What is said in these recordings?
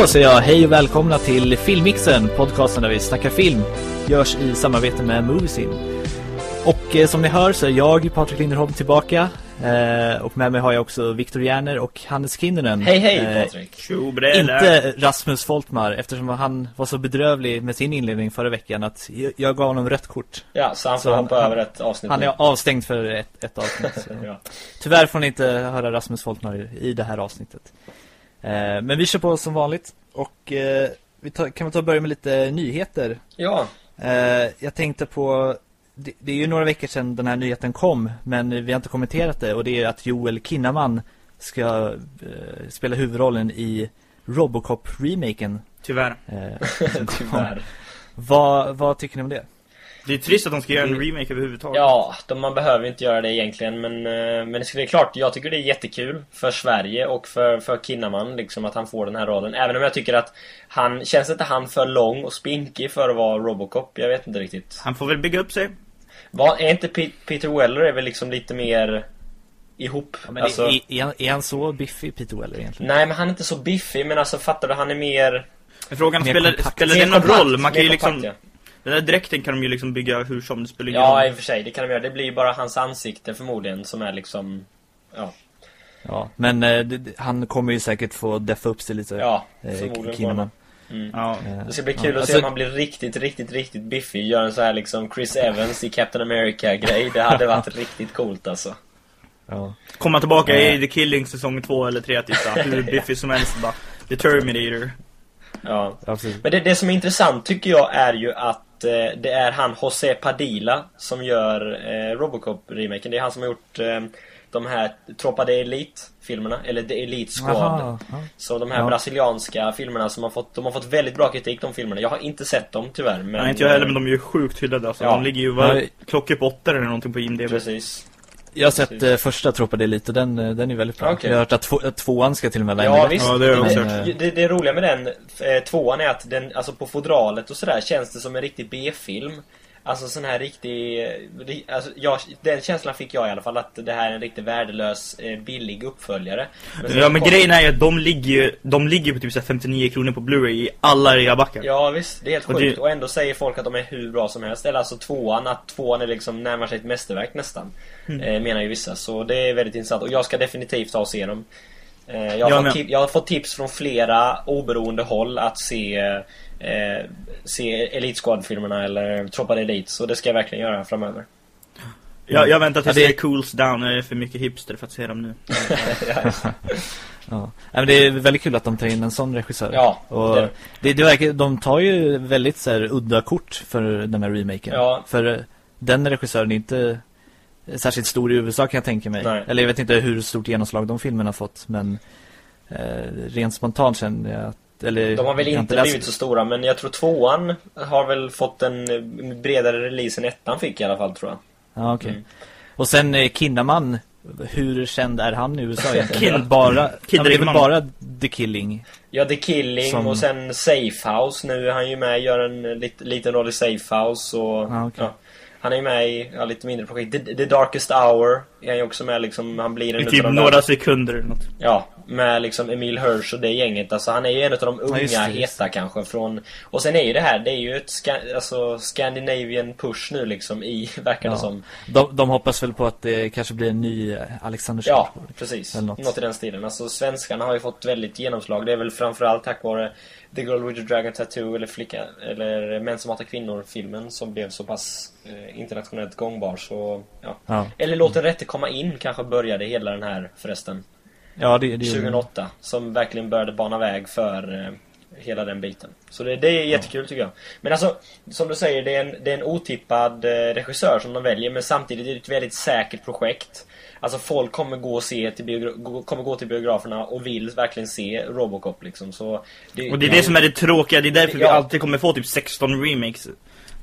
Då säger jag hej och välkomna till Filmmixen, podcasten där vi snackar film. Görs i samarbete med Moviesin. Och eh, som ni hör så är jag, Patrik Linderholm, tillbaka. Eh, och med mig har jag också Viktor Järner och Hannes Kinnunen. Hej hej Patrik! Eh, inte Rasmus Foltmar, eftersom han var så bedrövlig med sin inledning förra veckan att jag, jag gav honom rött kort. Ja, så han får så hoppa han, över ett avsnitt Han är avstängd för ett, ett avsnitt. ja. Tyvärr får ni inte höra Rasmus Foltmar i det här avsnittet. Eh, men vi kör på som vanligt. Och eh, vi tar, kan vi ta och börja med lite nyheter. Ja. Eh, jag tänkte på det, det, är ju några veckor sedan den här nyheten kom Men vi har inte kommenterat det Och det är att Joel Kinnaman Ska spela huvudrollen i Robocop-remaken Tyvärr Tyvärr vad, vad tycker ni om det? Det är trist att de ska göra en remake överhuvudtaget. Ja, de, man behöver inte göra det egentligen. Men, eh, men det är klart, jag tycker det är jättekul för Sverige och för, för Kinnaman liksom, att han får den här rollen. Även om jag tycker att han, känns inte han för lång och spinkig för att vara Robocop? Jag vet inte riktigt. Han får väl bygga upp sig. Var, är inte P Peter Weller är väl liksom lite mer ihop? Ja, men alltså, är, är, han, är han så biffig Peter Weller egentligen? Nej, men han är inte så biffig. Men alltså fattar du, han är mer... Frågan spelar, spelar det någon roll? Man kan ju liksom... Kompakt, ja. Den där dräkten kan de ju liksom bygga hur som det spelar Ja, i och för sig. Det kan de göra. Det blir ju bara hans ansikte förmodligen som är liksom... Ja. Ja, men eh, det, han kommer ju säkert få deffa upp sig lite. Ja, eh, förmodligen. Mm. Ja. Det ska bli kul ja. att se alltså, om han blir riktigt, riktigt, riktigt biffig. Gör en så här liksom Chris Evans i Captain America-grej. Det hade varit riktigt coolt alltså. Ja. Komma tillbaka ja. i The Killing säsong 2 eller 3 typ Hur biffig som helst bara. The Terminator. Ja. Men det, det som är intressant tycker jag är ju att eh, det är han José Padilla som gör eh, Robocop-remaken. Det är han som har gjort eh, de här Tropa de Elite-filmerna, eller The Elite Squad. Aha, Så de här ja. brasilianska filmerna som har fått, de har fått väldigt bra kritik de filmerna. Jag har inte sett dem tyvärr. Men, Nej, inte jag heller, men de är ju sjukt hyllade. Alltså. Ja. De ligger ju var, klockor på åtta eller någonting på IMDb. Precis. Jag har sett eh, första Tropa det lite den, eh, den är väldigt bra. Okay. Jag har hört att, två, att tvåan ska till och med vara Ja visst, ja, det, det, det, det, roliga med den eh, tvåan är att den, alltså på fodralet och sådär känns det som en riktig B-film. Alltså sån här riktig... Alltså, jag, den känslan fick jag i alla fall att det här är en riktigt värdelös, eh, billig uppföljare. Men ja men kom... grejen är ju att de ligger ju de ligger på typ 59 kronor på Blu-ray i alla reabackar. Ja visst, det är helt sjukt. Och, det... och ändå säger folk att de är hur bra som helst. Eller alltså tvåan, att tvåan är liksom närmar sig ett mästerverk nästan. Mm. Eh, menar ju vissa. Så det är väldigt intressant. Och jag ska definitivt ta och se dem. Eh, jag, har ja, fått jag har fått tips från flera oberoende håll att se eh, se Elite Squad-filmerna eller Tropa Elite. Så det ska jag verkligen göra framöver. Ja, jag väntar tills ja, det... det cools down. Det är för mycket hipster för att se dem nu. ja. Men det är väldigt kul att de tar in en sån regissör. Ja. Och det... Det, det verkar, de tar ju väldigt så här, udda kort för den här remaken. Ja. För den regissören är inte särskilt stor i USA kan jag tänka mig. Nej. Eller jag vet inte hur stort genomslag de filmerna har fått. Men eh, rent spontant känner jag att eller, de har väl inte blivit så stora men jag tror tvåan har väl fått en bredare release än ettan fick i alla fall tror jag. Ja okej. Okay. Mm. Och sen eh, Kinnaman hur känd är han i USA egentligen? Kill, bara, det är väl bara The Killing? Ja, The Killing som... och sen Safe House. Nu är han ju med och gör en lit, liten roll i Safe House. Och, ah, okay. ja, han är ju med i ja, lite mindre projekt. The, The, Darkest Hour är han ju också med liksom. Han blir en I typ några där. sekunder eller något. Ja, med liksom Emil Hirsch och det gänget. Alltså han är ju en av de unga ja, heta kanske från... Och sen är ju det här, det är ju ett ska, alltså, Scandinavian push nu liksom i, verkar det ja. som. De, de hoppas väl på att det kanske blir en ny Alexander Ja, precis. Något. något i den stilen. Alltså svenskarna har ju fått väldigt genomslag. Det är väl framförallt tack vare The Girl with the Dragon Tattoo eller Flicka eller Män som hatar kvinnor-filmen som blev så pass eh, internationellt gångbar så ja. ja. Eller Låt den rätte komma in kanske började hela den här förresten. Ja, det, det 2008 som verkligen började bana väg för eh, hela den biten. Så det, det är jättekul ja. tycker jag. Men alltså, som du säger, det är en, det är en otippad eh, regissör som de väljer men samtidigt är det ett väldigt säkert projekt. Alltså folk kommer gå, och se till kommer gå till biograferna och vill verkligen se Robocop liksom. Så det, och det är det som är det tråkiga, det är därför ja. vi alltid kommer få typ 16 remakes.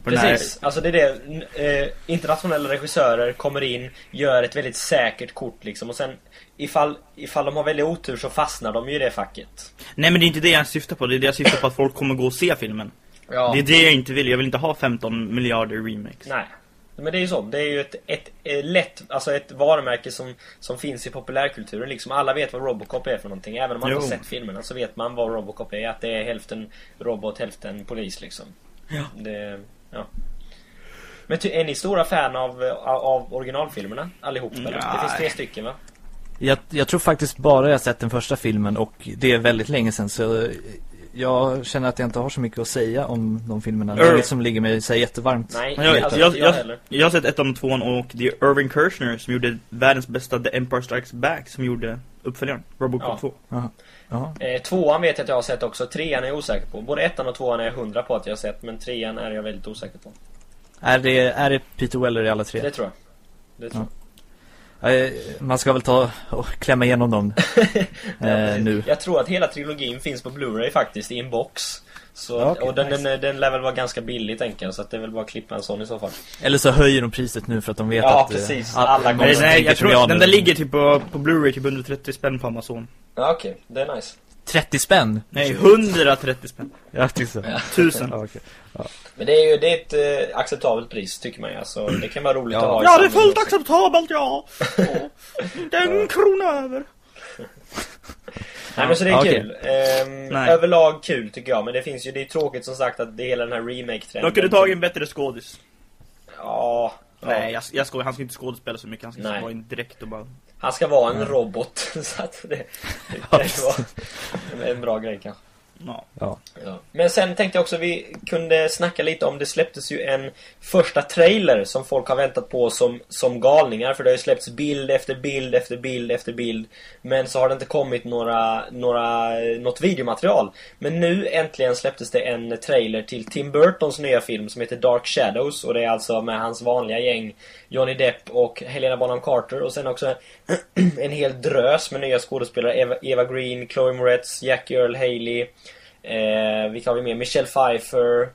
Precis, alltså det är det. Eh, internationella regissörer kommer in, gör ett väldigt säkert kort liksom och sen ifall, ifall de har väldigt otur så fastnar de ju i det facket. Nej men det är inte det jag syftar på, det är det jag syftar på att folk kommer gå och se filmen. Ja. Det är det jag inte vill, jag vill inte ha 15 miljarder remakes. Nej, men det är ju så. Det är ju ett, ett eh, lätt, alltså ett varumärke som, som finns i populärkulturen liksom. Alla vet vad Robocop är för någonting. Även om man Jo. inte har sett filmerna så vet man vad Robocop är. Att det är hälften robot, hälften polis liksom. Ja. Det, ja. Men ty, är ni stora fan av, av, av originalfilmerna allihop? Eller? Det finns tre stycken va? Jag, jag tror faktiskt bara jag sett den första filmen och det är väldigt länge sedan så jag känner att jag inte har så mycket att säga om de filmerna. Det är inget som ligger mig så jättevarmt. Nej, jag, alltså, jag, inte jag, heller. jag har sett ett av tvåan och det är Irving Kershner som gjorde världens bästa The Empire Strikes Back som gjorde uppföljaren, Robocop Ja. 2. Jaha. Eh, tvåan vet jag att jag har sett också. Trean är jag osäker på. Både ettan och tvåan är jag hundra på att jag har sett. Men trean är jag väldigt osäker på. Är, det, är det Peter Weller i alla tre? Det tror jag. Det tror jag. Eh, Man ska väl ta och klämma igenom dem eh, nu. Jag tror att hela trilogin finns på Blu-ray faktiskt i en box. Så, Ja, okej, och den, nice. den, den lär väl vara ganska billig tänker jag. Så att det är väl bara att klippa en sån i så fall. Eller så höjer de priset nu för att de vet Ja, att... eh, precis. all- Alla många kommer- Nej, jag tror den nu. där ligger typ på, på Blu-ray typ 130 spänn på Amazon. Ja, okej. Det är nice. 30 spänn? Nej, 130 spänn. Jag tyckte så. Tusen. Ja, okej. Men det är ju det är ett eh, acceptabelt pris tycker man ju. Alltså, det kan vara roligt Ja. att ha Ja, det är fullt också. acceptabelt, ja. Åh, Inte en krona över. Nej men så det är okej. kul. Ehm, Nej. överlag kul tycker jag. Men det finns ju, det är tråkigt som sagt att det är hela den här remake-trenden. De kunde tagit en bättre skådis. Ja. ja. Nej, jag, jag skojar. Han ska inte skådespela så mycket. Han ska Nej. vara in direkt och bara... Han ska vara en robot. så att det, det kan ju vara en bra grej kanske. Ja. Ja. Men sen tänkte jag också vi kunde snacka lite om, det släpptes ju en första trailer som folk har väntat på som, som galningar. För det har ju släppts bild efter bild efter bild efter bild. Men så har det inte kommit några, några, något videomaterial. Men nu äntligen släpptes det en trailer till Tim Burtons nya film som heter Dark Shadows. Och det är alltså med hans vanliga gäng Johnny Depp och Helena Bonham Carter. Och sen också en hel drös med nya skådespelare. Eva, Eva Green, Chloe Moretz, Jackie Earl Haley. Eh, vilka har vi med? Michelle Pfeiffer.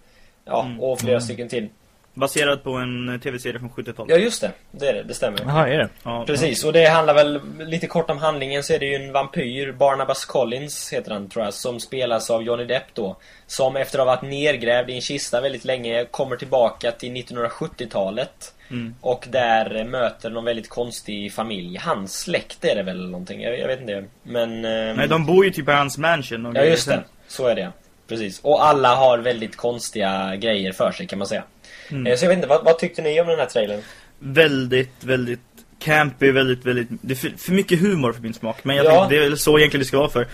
Ja, Mm. och flera stycken till. Baserad på en eh, tv-serie från 70-talet. Ja, just det. Det är det. Det stämmer. Jaha, är det? Ja. Precis, och det handlar väl lite kort om handlingen så är det ju en vampyr, Barnabas Collins heter han tror jag, som spelas av Johnny Depp då. Som efter att ha varit nergrävd i en kista väldigt länge kommer tillbaka till 1970-talet. Mm. Och där möter någon väldigt konstig familj. Hans släkt är det väl eller någonting, jag, jag vet inte. Men... ehm, Nej, de bor ju typ i hans mansion. Ja just det, så är det Precis, och alla har väldigt konstiga grejer för sig kan man säga Mm. Eh, Så jag vet inte, vad, vad tyckte ni om den här trailern? Väldigt, väldigt campy, väldigt, väldigt... Det är för, för mycket humor för min smak. Men jag Ja. tänkte, det är väl så egentligen det ska vara för.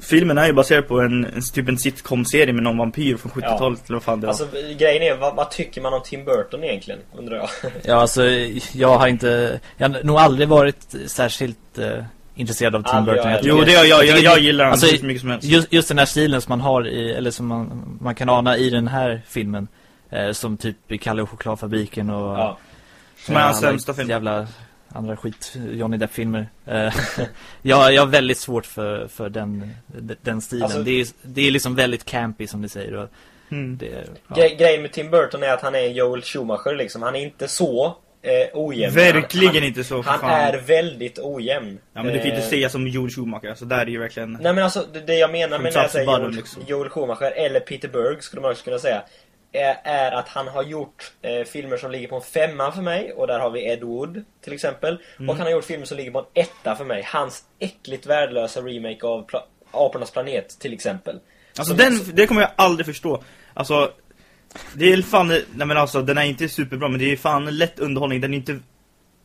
Filmen är ju baserad på en, en typ en sitcom-serie med någon vampyr från 70-talet eller vad fan det var. Alltså grejen är, vad, vad tycker man om Tim Burton egentligen? Undrar jag Ja, alltså jag har inte... Jag har nog aldrig varit särskilt eh, intresserad av Tim Burton. jag jo, det jag, jag, jag, jag det- gillar alltså, hur mycket som helst. Just, just den här stilen som man har i, eller som man, man kan ana i den här filmen. Eh, som typ i Kalle och chokladfabriken och... Ja, Som är hans andra sämsta film. Jävla andra skit Johnny Depp-filmer. Eh, jag, jag har väldigt svårt för, för den, den stilen. Alltså- det, är, det är liksom väldigt campy som ni säger. Mm. det, ja. Gre grejen med Tim Burton är att han är Joel Schumacher liksom Han är inte så eh, ojämn Verkligen han, inte så, Han fan. är väldigt ojämn Ja men du kan ju inte Eh, säga som George Schumacher, alltså där är ju verkligen... Nej men alltså det, det jag menar med när jag säger Joel, liksom. Joel Schumacher eller Peter Berg skulle man också kunna säga är, är att han har gjort eh, filmer som ligger på en femma för mig och där har vi Ed Wood till exempel Mm. och han har gjort filmer som ligger på en etta för mig Hans äckligt värdelösa remake av pla Apornas planet till exempel Alltså Som- den, det kommer jag aldrig förstå. Alltså, det är fan, nej men alltså den är inte superbra men det är fan lätt underhållning, den är inte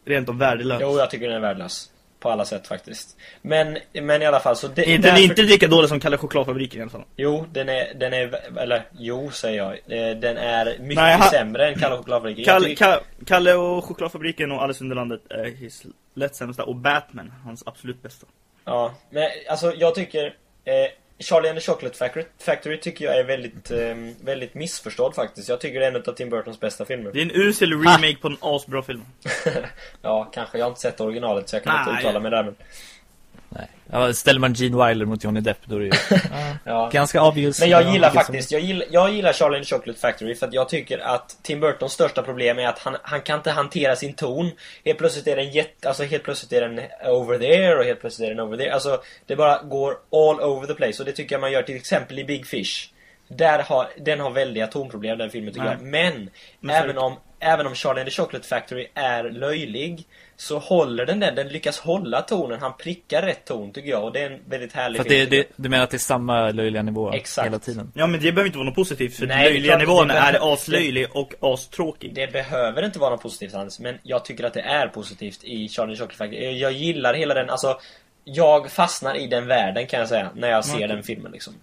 rent av värdelös. Jo, jag tycker den är värdelös. På alla sätt faktiskt. Men, men i alla fall så... Det, Den därför- är inte lika dålig som Kalle Chokladfabriken i alla fall. Jo, den är, den är, eller jo säger jag. Eh, Den är mycket Nej, han- sämre än Kalle och chokladfabriken. Kalle, tycker- Ka, Kalle och Chokladfabriken och Alice Underlandet är his lätt sämsta. Och Batman, hans absolut bästa. Ja, men alltså jag tycker... Eh, Charlie and the Chocolate Factory, Factory tycker jag är väldigt, eh, väldigt missförstådd faktiskt. Jag tycker det är en av Tim Burtons bästa filmer. Det är en usel remake på en asbra film. ja, kanske. Jag har inte sett originalet så jag kan Nej. inte uttala mig där men... Nej. Ja, ställer man Gene Wilder mot Johnny Depp då är det ju Ja. ganska obvious. Men jag Ja, gillar vilket faktiskt, jag gillar, jag gillar Charlie and Chocolate Factory för att jag tycker att Tim Burtons största problem är att han, han kan inte hantera sin ton. Helt plötsligt är den jätte, alltså helt plötsligt är den over there och helt plötsligt är den over there. Alltså det bara går all over the place och det tycker jag man gör till exempel i Big Fish. Där har, den har väldiga tonproblem den filmen tycker Nej. jag. Men, Men även om även om Charlie and the Chocolate Factory är löjlig så håller den den, den lyckas hålla tonen, han prickar rätt ton tycker jag och det är en väldigt härlig för film. Det, det, du menar att det är samma löjliga nivå Exakt. hela tiden? Ja men det behöver inte vara något positivt för Nej, löjliga nivån är aslöjlig och astråkig. Det behöver inte vara något positivt Hans, men jag tycker att det är positivt i Charlie and the Chocolate Factory. Jag gillar hela den, alltså jag fastnar i den världen kan jag säga när jag ser okay. den filmen liksom.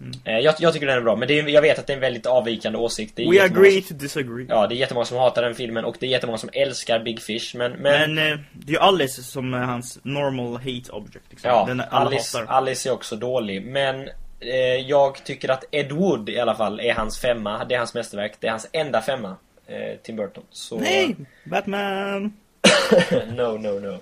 Mm. Jag, jag, tycker den är bra, men det är, jag vet att det är en väldigt avvikande åsikt. Det är We agree to disagree. Ja, det är jättemånga som hatar den filmen och det är jättemånga som älskar Big Fish, men... Men, men eh, det är ju Alice som är hans normal hate object. Liksom. Ja, den Alice, hatar. Alice är också dålig, men eh, jag tycker att Ed Wood i alla fall är hans femma. Det är hans mästerverk. Det är hans enda femma, eh, Tim Burton. Så... Nej! Batman! no, no, no.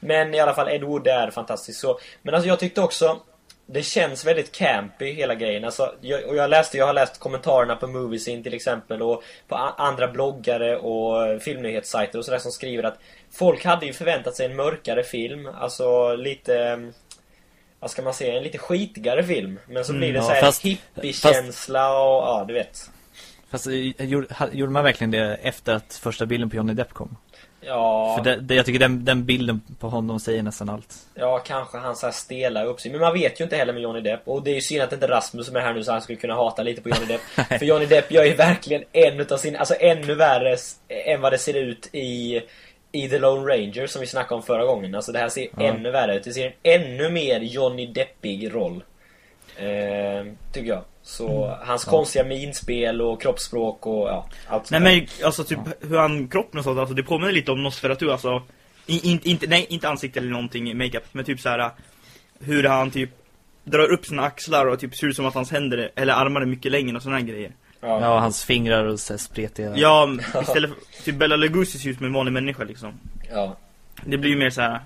Men i alla fall, Ed Wood är fantastisk. Så, men alltså jag tyckte också det känns väldigt campy hela grejen. Alltså, jag, och jag, läste, jag har läst kommentarerna på Moviesin till exempel och på andra bloggare och filmnyhetssajter och sådär som skriver att folk hade ju förväntat sig en mörkare film. Alltså lite... Vad ska man säga? En lite skitigare film. Men så blir det mm, så här hippie-känsla och ja, du vet. Fast eh, gjorde man verkligen det efter att första bilden på Johnny Depp kom? Ja. För det, det, jag tycker den, den bilden på honom säger nästan allt. Ja, kanske han så här stela upp sig. Men man vet ju inte heller med Johnny Depp. Och det är ju synd att inte Rasmus som är här nu så han skulle kunna hata lite på Johnny Depp. För Johnny Depp gör ju verkligen en utav sina, alltså ännu värre än vad det ser ut i i The Lone Ranger som vi snackade om förra gången. Alltså det här ser ja. ännu värre ut. Det ser en ännu mer Johnny Deppig roll. Eh, tycker jag. Så mm. hans konstiga minspel och kroppsspråk och ja, allt Nej men alltså typ hur han kroppen och sånt, alltså det påminner lite om Nosferatu alltså. In, inte, nej, inte ansikte eller någonting i makeup, men typ så här hur han typ drar upp sina axlar och typ ser ut som att hans händer eller armar är mycket längre och såna här grejer. Ja, ja hans fingrar och så spretiga. Ja, istället för typ Bella Lugosi ser ut som en vanlig människa liksom. Ja. Det blir ju mer så här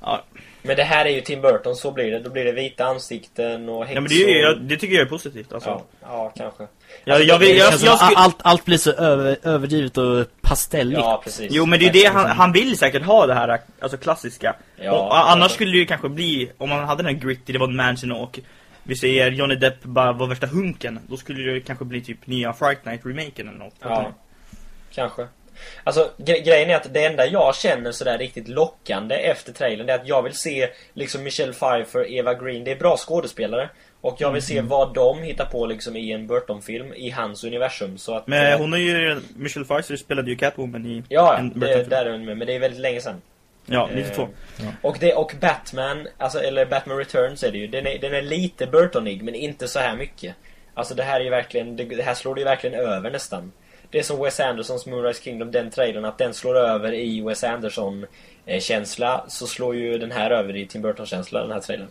ja, men det här är ju Tim Burton, så blir det. Då blir det vita ansikten och häxor. Ja, men det, är, det tycker jag är positivt alltså. Ja, ja kanske. Ja, jag, vill, jag, jag, jag, allt, allt blir så över, överdrivet och pastelligt. Ja, precis. Jo, men det är det han, han vill säkert ha det här alltså klassiska. Ja, och, annars skulle det ju kanske bli, om man hade den här gritty, det var en mansion och vi säger Johnny Depp bara var värsta hunken, då skulle det kanske bli typ nya Fright Night-remaken eller något. Ja, kanske. Alltså gre grejen är att det enda jag känner sådär riktigt lockande efter trailern är att jag vill se liksom Michelle Pfeiffer, Eva Green, det är bra skådespelare. Och jag vill se mm. vad de hittar på liksom i en Burton-film i hans universum så att, Men hon är ju Michelle Pfeiffer spelade ju Catwoman i Ja, en det, där är hon med, men det är väldigt länge sedan. Ja, 92. Eh, ja. Och, det, och Batman, alltså, eller Batman Returns är det ju. Den är, den är lite Burtonig men inte så här mycket. Alltså det här är ju verkligen, det, det här slår det ju verkligen över nästan det är som Wes Andersons Moonrise Kingdom, den trailern, att den slår över i Wes Anderson-känsla, eh, så slår ju den här över i Tim Burton-känsla, den här trailern.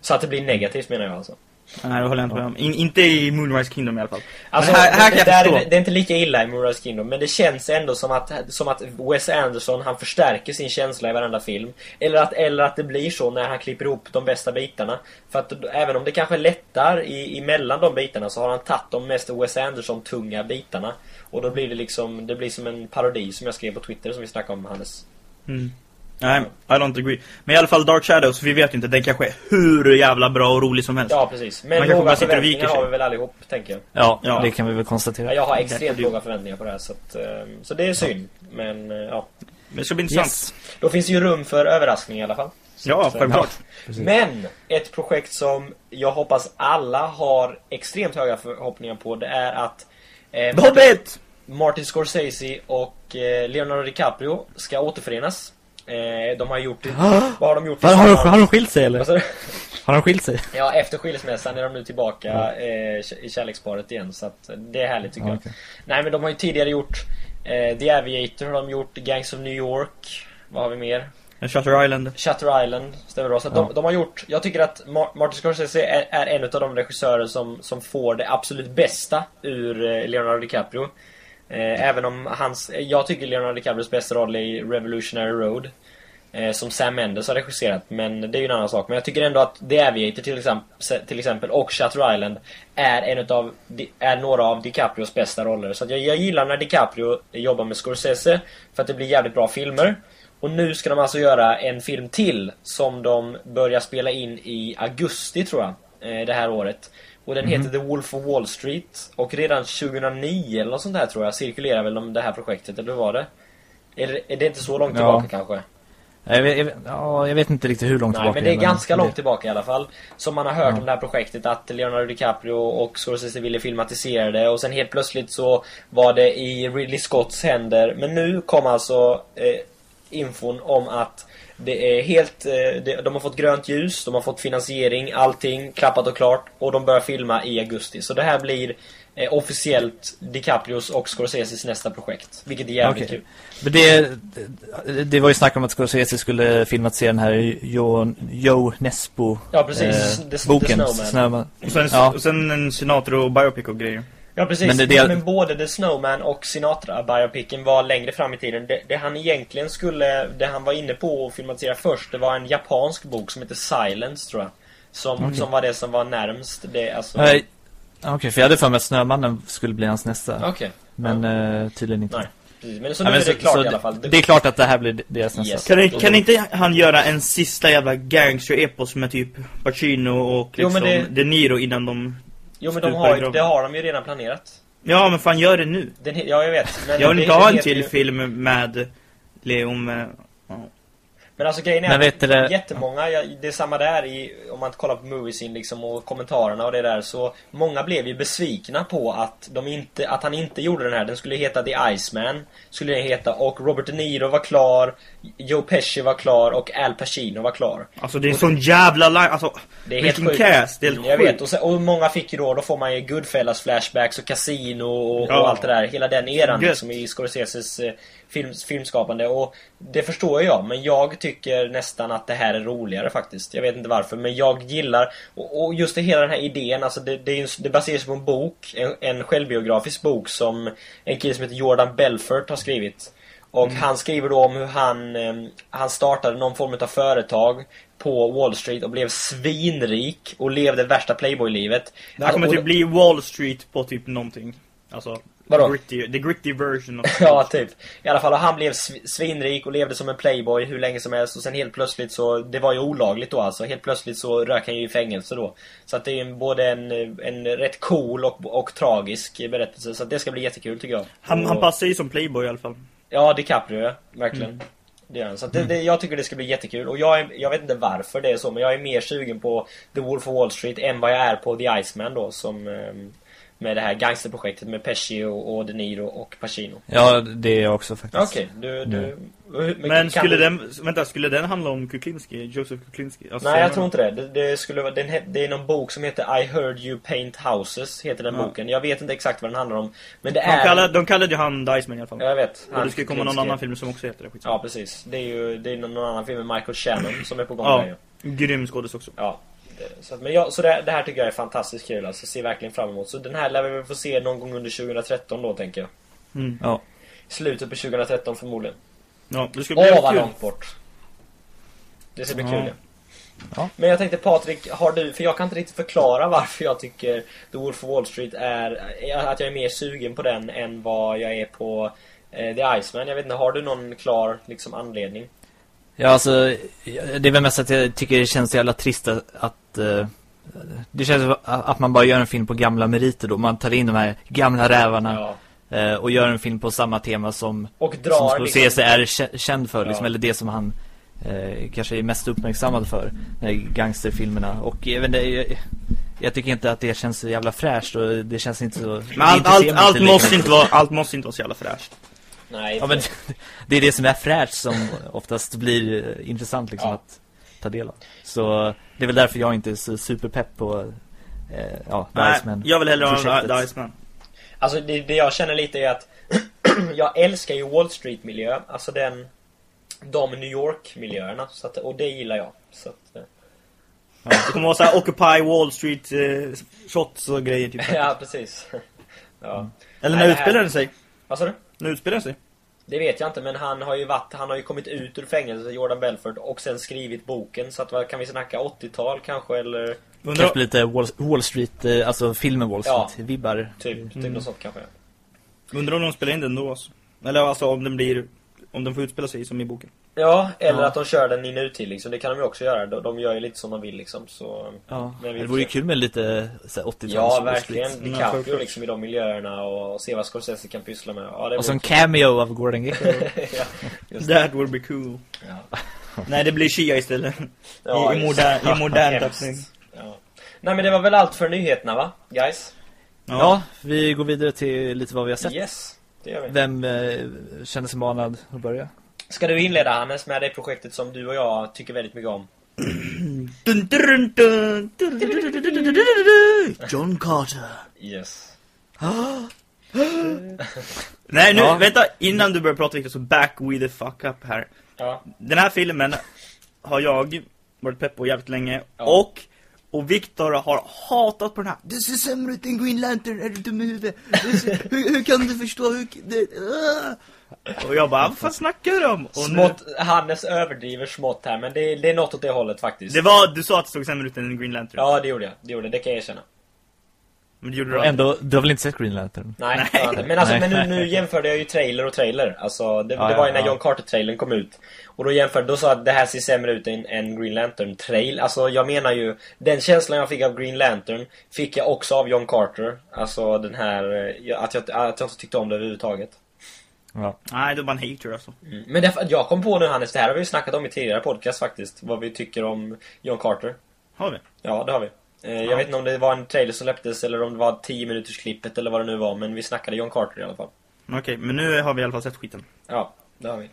Så att det blir negativt menar jag alltså. Nej, det håller jag inte med om. In, inte i Moonrise Kingdom i alla fall. Alltså, här, här det, det, är, det är inte lika illa i Moonrise Kingdom, men det känns ändå som att, som att Wes Anderson, han förstärker sin känsla i varenda film. Eller att, eller att det blir så när han klipper ihop de bästa bitarna. För att även om det kanske lättar i, emellan de bitarna så har han tagit de mest Wes Anderson-tunga bitarna. Och då blir det liksom, det blir som en parodi som jag skrev på Twitter som vi snackade om, Hannes. Mm. Nej, I don't agree. Men i alla fall Dark Shadows, vi vet inte, den kanske är hur jävla bra och rolig som helst. Ja, precis. Men låga förväntningar har vi väl allihop, tänker jag. Ja, ja, det kan vi väl konstatera. Ja, jag har extremt låga förväntningar på det här, så, att, ehm, så det är synd. Men, eh, ja. Men det ska bli intressant. Yes. Då finns det ju rum för överraskning i alla fall. Ja, självklart. Ja, men, ett projekt som jag hoppas alla har extremt höga förhoppningar på, det är att... Eh, Martin, Martin Scorsese och eh, Leonardo DiCaprio ska återförenas. Eh, de har gjort... vad har de gjort? Har, har, har de skilt sig eller? Har de skilt sig? Ja, efter skilsmässan är de nu tillbaka eh, i kärleksparet igen. Så att det är härligt tycker okay. jag. Nej, men de har ju tidigare gjort eh, The Aviator har de gjort, Gangs of New York. Vad har vi mer? Shutter Island. Shutter Island, stämmer bra. Så ja. de, de, har gjort, jag tycker att Martin Scorsese är, är en av de regissörer som, som får det absolut bästa ur eh, Leonardo DiCaprio. Eh, även om hans, jag tycker Leonardo DiCaprios bästa roll är Revolutionary Road. Eh, som Sam Mendes har regisserat, men det är ju en annan sak. Men jag tycker ändå att The Aviator till exempel, till exempel och Shutter Island är, en utav, är några av DiCaprios bästa roller. Så jag, jag gillar när DiCaprio jobbar med Scorsese, för att det blir jävligt bra filmer. Och nu ska de alltså göra en film till som de börjar spela in i augusti tror jag, eh, det här året. Och den heter The Wolf of Wall Street. Och redan 2009 eller något sånt där tror jag cirkulerar väl om det här projektet, eller hur var det? Är, är det inte så långt Ja. tillbaka kanske? Jag vet, jag, vet- ja, jag vet inte riktigt hur långt Nej, tillbaka men det är ganska långt det- tillbaka i alla fall. Som man har hört Ja. om det här projektet att Leonardo DiCaprio och Scorsese ville filmatisera det och sen helt plötsligt så var det i Ridley Scotts händer. Men nu kom alltså eh, infon om att det är helt, eh, de har fått grönt ljus, de har fått finansiering, allting klappat och klart och de börjar filma i augusti. Så det här blir eh, officiellt DiCaprios och Scorseses nästa projekt. Vilket är jävligt Okej. kul. Men det, det, var ju snack om att Scorsese skulle filmatisera den här Joe, Joe Nesbo Ja, precis. eh, The- The boken Snowman. Snowman. Och sen, Ja. och sen en senator och biopic och grejer. Ja precis, Men men, det- det- både The Snowman och Sinatra biopicen var längre fram i tiden. Det, det han egentligen skulle, det han var inne på att filmatisera först, det var en japansk bok som heter Silence tror jag. Som, som var det som var närmst det, alltså... Nej, Okej, för jag hade för mig att Snömannen skulle bli hans nästa. Okej. Men eh, tydligen inte. Nej, precis. Men så Ja, nu men är det så- klart så i alla fall. Det är klart att det här blir deras nästa. Yes. Kan, det, kan inte han göra en sista jävla gangster-epos med typ Pacino och Jo, liksom men det- De Niro innan de... Jo men de har, det har de ju redan planerat. Ja men fan gör det nu. Den, ja jag vet. Men Jag vill inte ha en till ju- film med Leon. Men alltså grejen är Men att vet det- jättemånga, ja, det är samma där i, om man kollar på Moviesin liksom och kommentarerna och det där så Många blev ju besvikna på att de inte, att han inte gjorde den här. Den skulle heta The Iceman Skulle den heta och Robert De Niro var klar Joe Pesci var klar och Al Pacino var klar Alltså det är en sån jävla line, alltså Det är helt vilken sjukt. cast, det är helt Jag vet, och, sen, och många fick ju då, då får man ju Goodfellas flashbacks och Casino och, Ja. och allt det där. Hela den eran Gött. liksom i Scorseses eh, film, filmskapande. Och det förstår jag, men jag tycker nästan att det här är roligare faktiskt. Jag vet inte varför, men jag gillar och, och just det hela den här idén, alltså det, det, är, det baseras på en bok, en, en självbiografisk bok som en kille som heter Jordan Belfort har skrivit. Och Mm. han skriver då om hur han, eh, han startade någon form av företag på Wall Street och blev svinrik och levde värsta playboy-livet. Det här kommer Och- typ bli Wall Street på typ någonting. Alltså, Vadå? Gritty, the gritty version of Ja, typ. I alla fall, och han blev sv- svinrik och levde som en playboy hur länge som helst och sen helt plötsligt så, det var ju olagligt då alltså, helt plötsligt så rök han ju i fängelse då. Så att det är ju en- både en, en rätt cool och, och tragisk berättelse, så att det ska bli jättekul tycker jag. Han, och, han passar ju som playboy i alla fall. Ja, DiCaprio ja, verkligen. Det gör han. Så det, det, jag tycker det ska bli jättekul. Och jag, är, jag vet inte varför det är så, men jag är mer sugen på The Wolf of Wall Street än vad jag är på The Iceman då, som... Med det här gangsterprojektet med Pesci och, och De Niro och Pacino. Ja, det är jag också faktiskt. Okej, du... du hur- Men skulle du- den, vänta, skulle den handla om Kuklinski? Joseph Kuklinski? Alltså, Nej, jag tror inte det. Det, det, skulle, vara- den, det är någon bok som heter I heard you paint houses, heter den Ja. boken. Jag vet inte exakt vad den handlar om. Men det De är... kallade, de kallade ju han Diceman i alla fall. Jag vet. och det ska komma någon annan film som också heter det. skitsamma. Ja, precis. Det är ju det är någon annan film med Michael Shannon som är på gång Ja. där ju. Grym skådis också. Ja. Det, så men jag, så det, det här tycker jag är fantastiskt kul alltså. Ser verkligen fram emot. Så den här lär vi väl få se någon gång under 2013 då, tänker jag. Mm. Ja. Slutet på 2013 förmodligen. Ja, det ska Åh, bli vad kul. långt bort. Det ska bli Ja. kul ja. Ja. Men jag tänkte Patrik, har du, för jag kan inte riktigt förklara varför jag tycker The Wolf of Wall Street är, att jag är mer sugen på den än vad jag är på eh, The Iceman. Jag vet inte, har du någon klar liksom anledning? Ja, alltså, det är väl mest att jag tycker det känns så jävla trist att, att eh, det känns som att man bara gör en film på gamla meriter då. Man tar in de här gamla rävarna Ja. eh, och gör en film på samma tema som, Och som drar Scorsese liksom, är kä- känd för, liksom, Ja. eller det som han eh, kanske är mest uppmärksammad för, gangsterfilmerna. Och jag, vet inte, jag, jag tycker inte att det känns så jävla fräscht och det känns inte så... Men det allt, allt, allt, måste inte vara, allt måste inte vara så jävla fräscht. Nej, Ja, men det är det som är fräscht som oftast blir eh, intressant liksom Ja. att ta del av. Så det är väl därför jag inte är så superpepp på eh, ja, Nej, Iceman. jag vill hellre ha projektet. The Iceman. Alltså det, det jag känner lite är att jag älskar ju Wall Street-miljö. Alltså den... De New York-miljöerna. Så att, och det gillar jag. Så att, eh, Ja, det kommer vara såhär Occupy Wall Street eh, shots och grejer typ. ja, precis. Ja. Eller Nej, när det här- utspelar den sig? Vad sa du? När utspelar den sig? Det vet jag inte, men han har ju varit, han har ju kommit ut ur fängelset, Jordan Belfort, och sen skrivit boken. Så att vad kan vi snacka? 80-tal kanske, eller Undrar, Kanske lite Wall, Wall Street, eh, alltså filmen Wall Ja. Street-vibbar. typ, typ Mm. något sånt kanske. undrar om de spelar in den då alltså. Eller alltså om den blir om de får utspela sig som i boken. Ja, eller Ja. att de kör den i nutid liksom. Det kan de ju också göra. De, de gör ju lite som de vill liksom. Så... Ja, Men vi det vore ju kul med lite så här 80-tals Ja, verkligen. Street. Ja, DiCaprio självklart. liksom i de miljöerna och se vad Scorsese kan pyssla med. Ja, det Och så en cameo av Gordon Gekko. ja. That would be cool. Ja. Nej, det blir Shia istället. Ja, I, i, modern, i modern tappning. Ja. Nej men det var väl allt för nyheterna va, guys? ja, vi går vidare till lite vad vi har sett. Yes, det gör vi. Vem eh, känner sig manad att börja? Ska du inleda Hannes med det projektet som du och jag tycker väldigt mycket om? John Carter. Yes. Nej nu, ja. vänta, innan du börjar prata riktigt så back we the fuck up här. Ja. Den här filmen har jag varit pepp på jävligt länge ja. och och Viktor har hatat på den här. Du ser sämre ut än Green Lantern, är du dum i huvudet? Hur, hur, kan du förstå? Hur, det, uh. Och jag bara, vad snackar du om? Och nu, Smått, Hannes överdriver smått här men det, det är något åt det hållet faktiskt. det var, du sa att det såg sämre ut än Green Lantern. Ja det gjorde jag, det gjorde det kan jag erkänna. Men det gjorde du ändå, du har väl inte sett Green Lantern? Nej, Nej. men alltså Nej. men nu, nu jämförde jag ju trailer och trailer. Alltså det, Ja, det var ju när ja. John Carter-trailern kom ut. Och då jämförde, då sa att det här ser sämre ut än, än Green Lantern-trail. Alltså jag menar ju, den känslan jag fick av Green Lantern fick jag också av John Carter. Alltså den här, eh, att jag, att jag inte tyckte om det överhuvudtaget. Ja. Nej, det var en hater alltså. Mm. Men därför, jag kom på nu Hannes, det här har vi ju snackat om i tidigare podcast faktiskt. Vad vi tycker om John Carter. Har vi? Ja, det har vi. Eh, Ja. Jag vet inte om det var en trailer som släpptes eller om det var 10 minuters klippet eller vad det nu var. Men vi snackade John Carter i alla fall. Okej, men nu har vi i alla fall sett skiten. Ja, det har vi.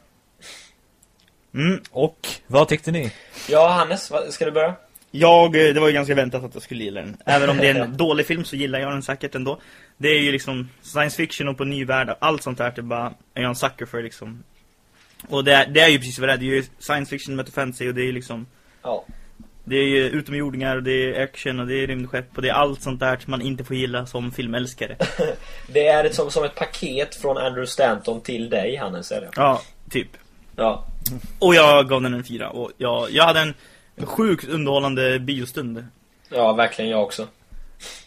Mm. Och, vad tyckte ni? Ja, Hannes, ska du börja? Jag, eh, det var ju ganska väntat att jag skulle gilla den. Även om det är en dålig film så gillar jag den säkert ändå. Det är ju liksom science fiction och på ny värld, allt sånt där, det är bara, är jag en sucker för liksom. Och det är, det är ju precis vad det är, det är ju science fiction möter fantasy och det är ju liksom, Ja. det är ju utomjordingar och det är action och det är rymdskepp och det är allt sånt där som man inte får gilla som filmälskare. Det är ett, som, som ett paket från Andrew Stanton till dig, Hannes, är det? Ja, typ. Ja. Och jag gav den en fyra och jag, jag hade en sjukt underhållande biostund. Ja, verkligen jag också.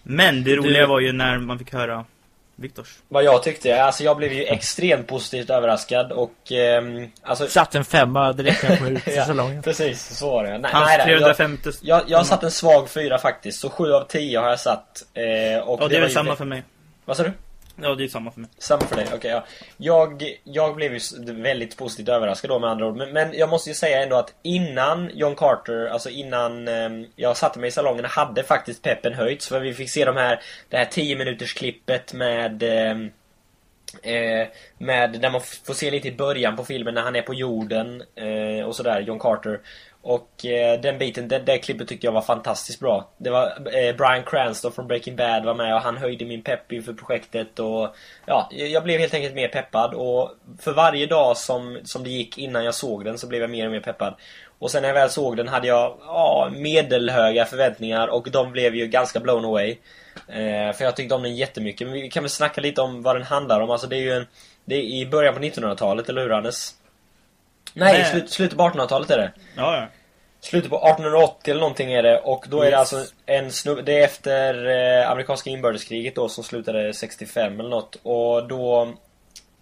Men det roliga Du- var ju när man fick höra Viktors. Vad jag tyckte, alltså jag blev ju extremt positivt överraskad och ehm, alltså... Satt en femma direkt när jag kom ut i Ja, salongen. Precis, så var det. Nej, Hans nej, nej, jag, 350 jag, jag har satt en svag fyra faktiskt, så 7 av 10 har jag satt. Eh, och Ja, det är var väl ju- samma för mig. Vad sa du? Ja, det är samma för mig. Samma för dig, okej ja. Jag, jag blev ju väldigt positivt överraskad då med andra ord. Men, men jag måste ju säga ändå att innan John Carter, alltså innan eh, jag satte mig i salongen hade faktiskt peppen höjts. För vi fick se de här, det här 10 minuters klippet med ehm, Eh, med, där man får se lite i början på filmen när han är på jorden eh, och sådär, John Carter. Och eh, den biten, det, det klippet tyckte jag var fantastiskt bra. Det var eh, Brian Cranston från Breaking Bad var med och han höjde min pepp inför projektet och ja, jag blev helt enkelt mer peppad och för varje dag som, som det gick innan jag såg den så blev jag mer och mer peppad. Och sen när jag väl såg den hade jag ja, medelhöga förväntningar och de blev ju ganska blown away. Eh, för jag tyckte om den jättemycket. Men vi kan väl snacka lite om vad den handlar om. Alltså det är ju en... Det är i början på 1900-talet, eller hur Hannes? Nej, Nej. Slut, slutet på 1800-talet är det. Ja, ja. Slutet på 1880 eller någonting är det. Och då är det Yes. alltså en snubbe... Det är efter eh, amerikanska inbördeskriget då som slutade 65 eller något. Och då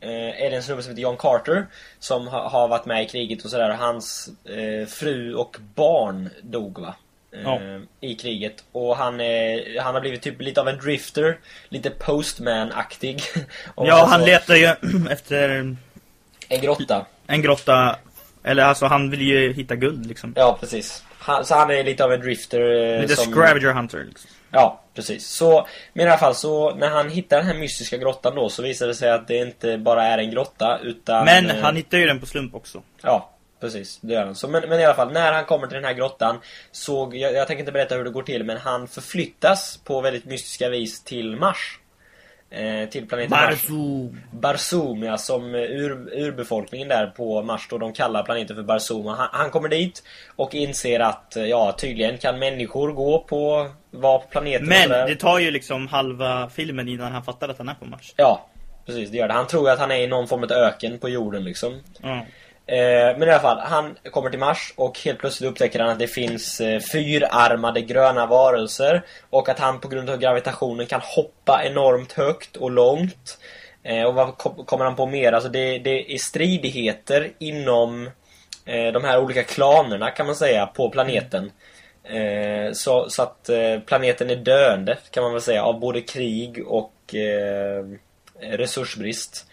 eh, är det en snubbe som heter John Carter som ha, har varit med i kriget och sådär. Hans eh, fru och barn dog va? Eh, Ja. I kriget. Och han, är, han har blivit typ lite av en drifter. Lite postman-aktig. Ja, man han letar ju efter En grotta. En grotta. Eller alltså, han vill ju hitta guld liksom. Ja, precis. Han, så han är lite av en drifter. eh, Lite som- scavenger hunter liksom. Ja, precis. Så, men i alla fall så när han hittar den här mystiska grottan då så visar det sig att det inte bara är en grotta utan... Men eh, han hittar ju den på slump också. Ja, precis. Det gör han. Så, men, men i alla fall, när han kommer till den här grottan så, jag, jag tänker inte berätta hur det går till, men han förflyttas på väldigt mystiska vis till Mars. Eh, till planeten. Barzo. Barsum, ja, som eh, ur, urbefolkningen där på Mars då de kallar planeten för Barsum. Och Han, han kommer dit och inser att, eh, ja, tydligen kan människor gå på, vara på planeten Men det tar ju liksom halva filmen innan han fattar att han är på Mars. Ja, precis, det gör det. Han tror att han är i någon form av öken på jorden liksom. Ja. Eh, men i alla fall, han kommer till Mars och helt plötsligt upptäcker han att det finns eh, fyrarmade gröna varelser och att han på grund av gravitationen kan hoppa enormt högt och långt. Eh, och vad kommer han på mer? Alltså det, det är stridigheter inom de här olika klanerna kan man säga på planeten. Så, så att planeten är döende kan man väl säga av både krig och resursbrist.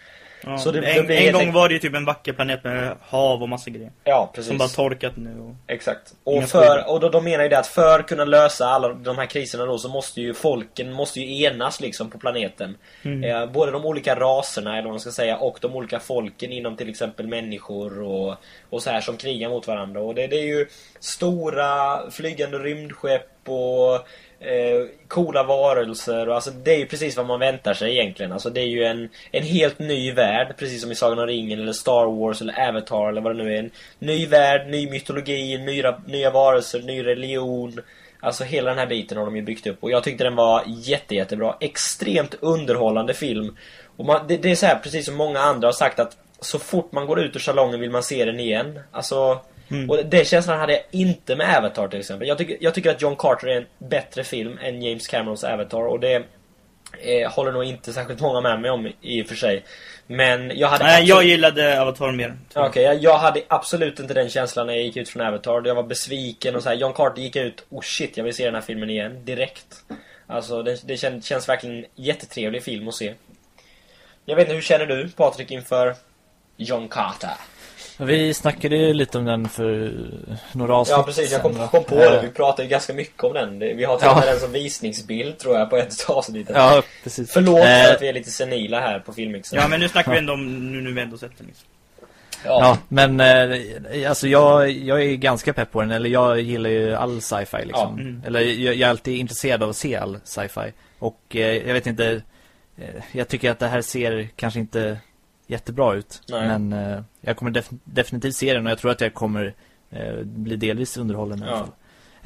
Ja, så det, en, det en gång var det ju typ en vacker planet med hav och massa grejer. Ja, precis. Som bara torkat nu. Och... Exakt. Och, för, och då, då menar ju det att för att kunna lösa alla de här kriserna då så måste ju folken måste ju enas liksom på planeten. Mm. Eh, både de olika raserna, eller vad man ska säga, och de olika folken inom till exempel människor och, och så här som krigar mot varandra. Och det, det är ju stora flygande rymdskepp och eh, coola varelser och alltså det är ju precis vad man väntar sig egentligen. Alltså det är ju en, en helt ny värld, precis som i Sagan om ringen eller Star Wars eller Avatar eller vad det nu är. En ny värld, ny mytologi, nya, nya varelser, ny religion. Alltså hela den här biten har de ju byggt upp och jag tyckte den var jätte, jättebra. Extremt underhållande film. Och man, det, det är så här, precis som många andra har sagt att så fort man går ut ur salongen vill man se den igen. Alltså Mm. Och den känslan hade jag inte med Avatar till exempel. Jag tycker, jag tycker att John Carter är en bättre film än James Camerons Avatar. Och det eh, håller nog inte särskilt många med mig om i och för sig. Men jag hade... Nej, absolut... jag gillade Avatar mer. Okej, okay, jag, jag, hade absolut inte den känslan när jag gick ut från Avatar. Jag var besviken och så här. John Carter gick ut, oh shit, jag vill se den här filmen igen. Direkt. Alltså, det, det känns, känns verkligen jättetrevlig film att se. Jag vet inte, hur känner du, Patrik, inför John Carter? Vi snackade ju lite om den för några avsnitt Ja precis, jag kom, kom på det. Vi pratade ju ganska mycket om den. Vi har till och med den som visningsbild tror jag på ett avsnitt. Ja, precis. Förlåt för att vi är lite senila här på filmmixen. Ja, men nu snackar vi ändå om nu, nu vi ändå sett den liksom. Ja. ja, men eh, alltså jag, jag är ganska pepp på den. Eller jag gillar ju all sci-fi liksom. Ja. Mm. Eller jag, jag, är alltid intresserad av att se all sci-fi. Och eh, jag vet inte, eh, jag tycker att det här ser kanske inte jättebra ut. Nej. Men eh, jag kommer def definitivt se den och jag tror att jag kommer eh, bli delvis underhållen ja. i alla fall.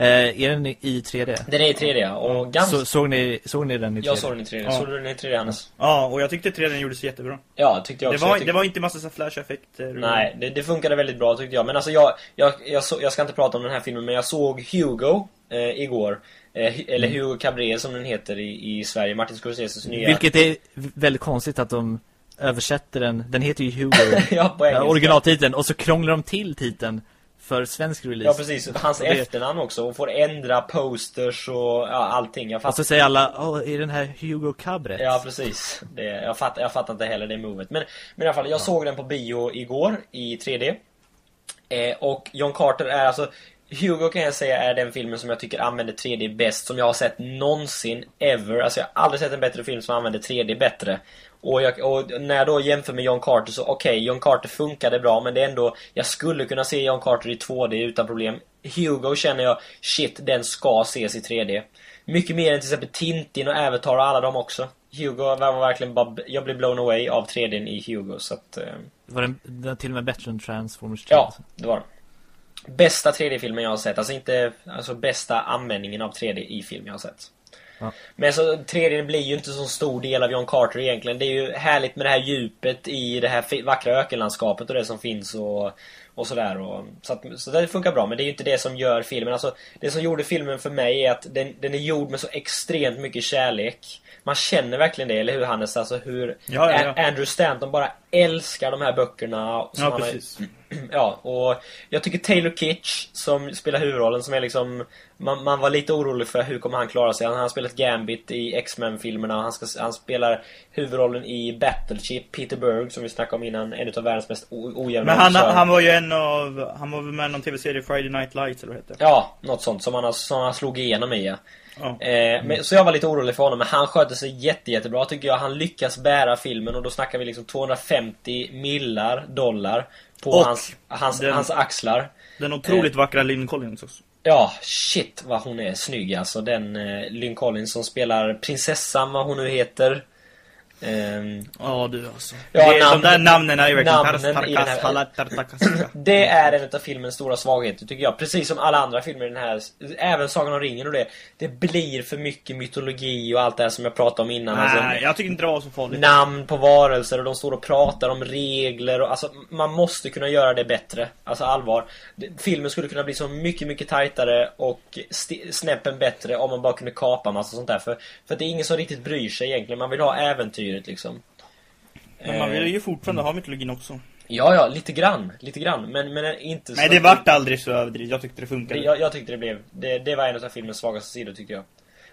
Eh, är den i 3D? Den är i 3D, och ganska... Så, såg, ni, såg ni den i 3D? Jag såg den i 3D. Ja. Såg du den i 3D, Hannes? Ja, och jag tyckte 3D gjorde sig jättebra. Ja, tyckte jag också. Det var, tyck... det var inte massa flash-effekter. Nej, det, det funkade väldigt bra tyckte jag. Men alltså jag, jag, jag, så, jag ska inte prata om den här filmen, men jag såg Hugo eh, igår. Eh, eller mm. Hugo Cabré som den heter i, i Sverige, Martin Scorseses nya... Vilket är väldigt konstigt att de översätter den. Den heter ju Hugo. ja, på engelska. originaltiteln. Och så krånglar de till titeln för svensk release. Ja, precis. Hans det... efternamn också. Och får ändra posters och ja, allting. Jag fattar... Och så säger alla, åh, är den här Hugo Cabret? Ja, precis. Det, jag, fattar, jag fattar inte heller det movet. Men, men i alla fall, jag ja. såg den på bio igår i 3D. Eh, och John Carter är alltså... Hugo kan jag säga är den filmen som jag tycker använder 3D bäst som jag har sett någonsin, ever. Alltså jag har aldrig sett en bättre film som använder 3D bättre. Och, jag, och, när jag då jämför med John Carter så okej, okay, John Carter funkade bra men det är ändå Jag skulle kunna se John Carter i 2D utan problem Hugo känner jag, shit, den ska ses i 3D Mycket mer än till exempel Tintin och Avatar och alla dem också Hugo var verkligen bara, jag blev blown away av 3D i Hugo så att eh... Var den, den till och med bättre än Transformers 3? Ja, det var den Bästa 3D-filmen jag har sett, alltså inte Alltså bästa användningen av 3D i film jag har sett men så 3D blir ju inte så stor del av John Carter egentligen. Det är ju härligt med det här djupet i det här vackra ökenlandskapet och det som finns och, och sådär. Och, så, att, så det funkar bra, men det är ju inte det som gör filmen. Alltså, det som gjorde filmen för mig är att den, den är gjord med så extremt mycket kärlek. Man känner verkligen det, eller hur Hannes? Alltså hur ja, ja, ja. Andrew Stanton bara älskar de här böckerna. ja, precis. Har, ja, och jag tycker Taylor Kitsch som spelar huvudrollen som är liksom man, man var lite orolig för hur kommer han klara sig. Han har spelat Gambit i X-Men-filmerna. Han, han spelar huvudrollen i Battleship, Peter Berg, som vi snackade om innan. En av världens mest ojämna Men han, han var ju en av... Han var väl med i någon tv-serie Friday Night Lights, eller vad heter Ja, något sånt. Som han, som han slog igenom i, ja. Eh, men, så jag var lite orolig för honom, men han sköter sig jätte, jättebra tycker jag. Han lyckas bära filmen och då snackar vi liksom 250 millar dollar på hans, hans, den, hans axlar. Den otroligt eh, vackra Lynn Collins också. Ja, shit vad hon är snygg alltså. Den eh, Lynn Collins som spelar prinsessan, vad hon nu heter. Um, ja du alltså. Ja, det, namn, de där namnen är ju verkligen här, Det är en av filmens stora svagheter tycker jag. Precis som alla andra filmer i den här. Även Sagan om ringen och det. Det blir för mycket mytologi och allt det här som jag pratade om innan. Nej, alltså, jag tycker inte det var så farligt. Namn på varelser och de står och pratar om regler. Och, alltså, man måste kunna göra det bättre. Alltså allvar. Filmen skulle kunna bli så mycket, mycket tajtare och snäppen bättre om man bara kunde kapa massa sånt där. För, för det är ingen som riktigt bryr sig egentligen. Man vill ha äventyr äventyret liksom. Men man vill ju fortfarande ha mytologin också. Ja, ja, lite grann. Lite grann. Men, men inte så... Nej, det vart aldrig så överdrivet. Jag tyckte det funkade. Jag, jag tyckte det blev... Det, det var en av filmens svagaste sidor, tyckte jag.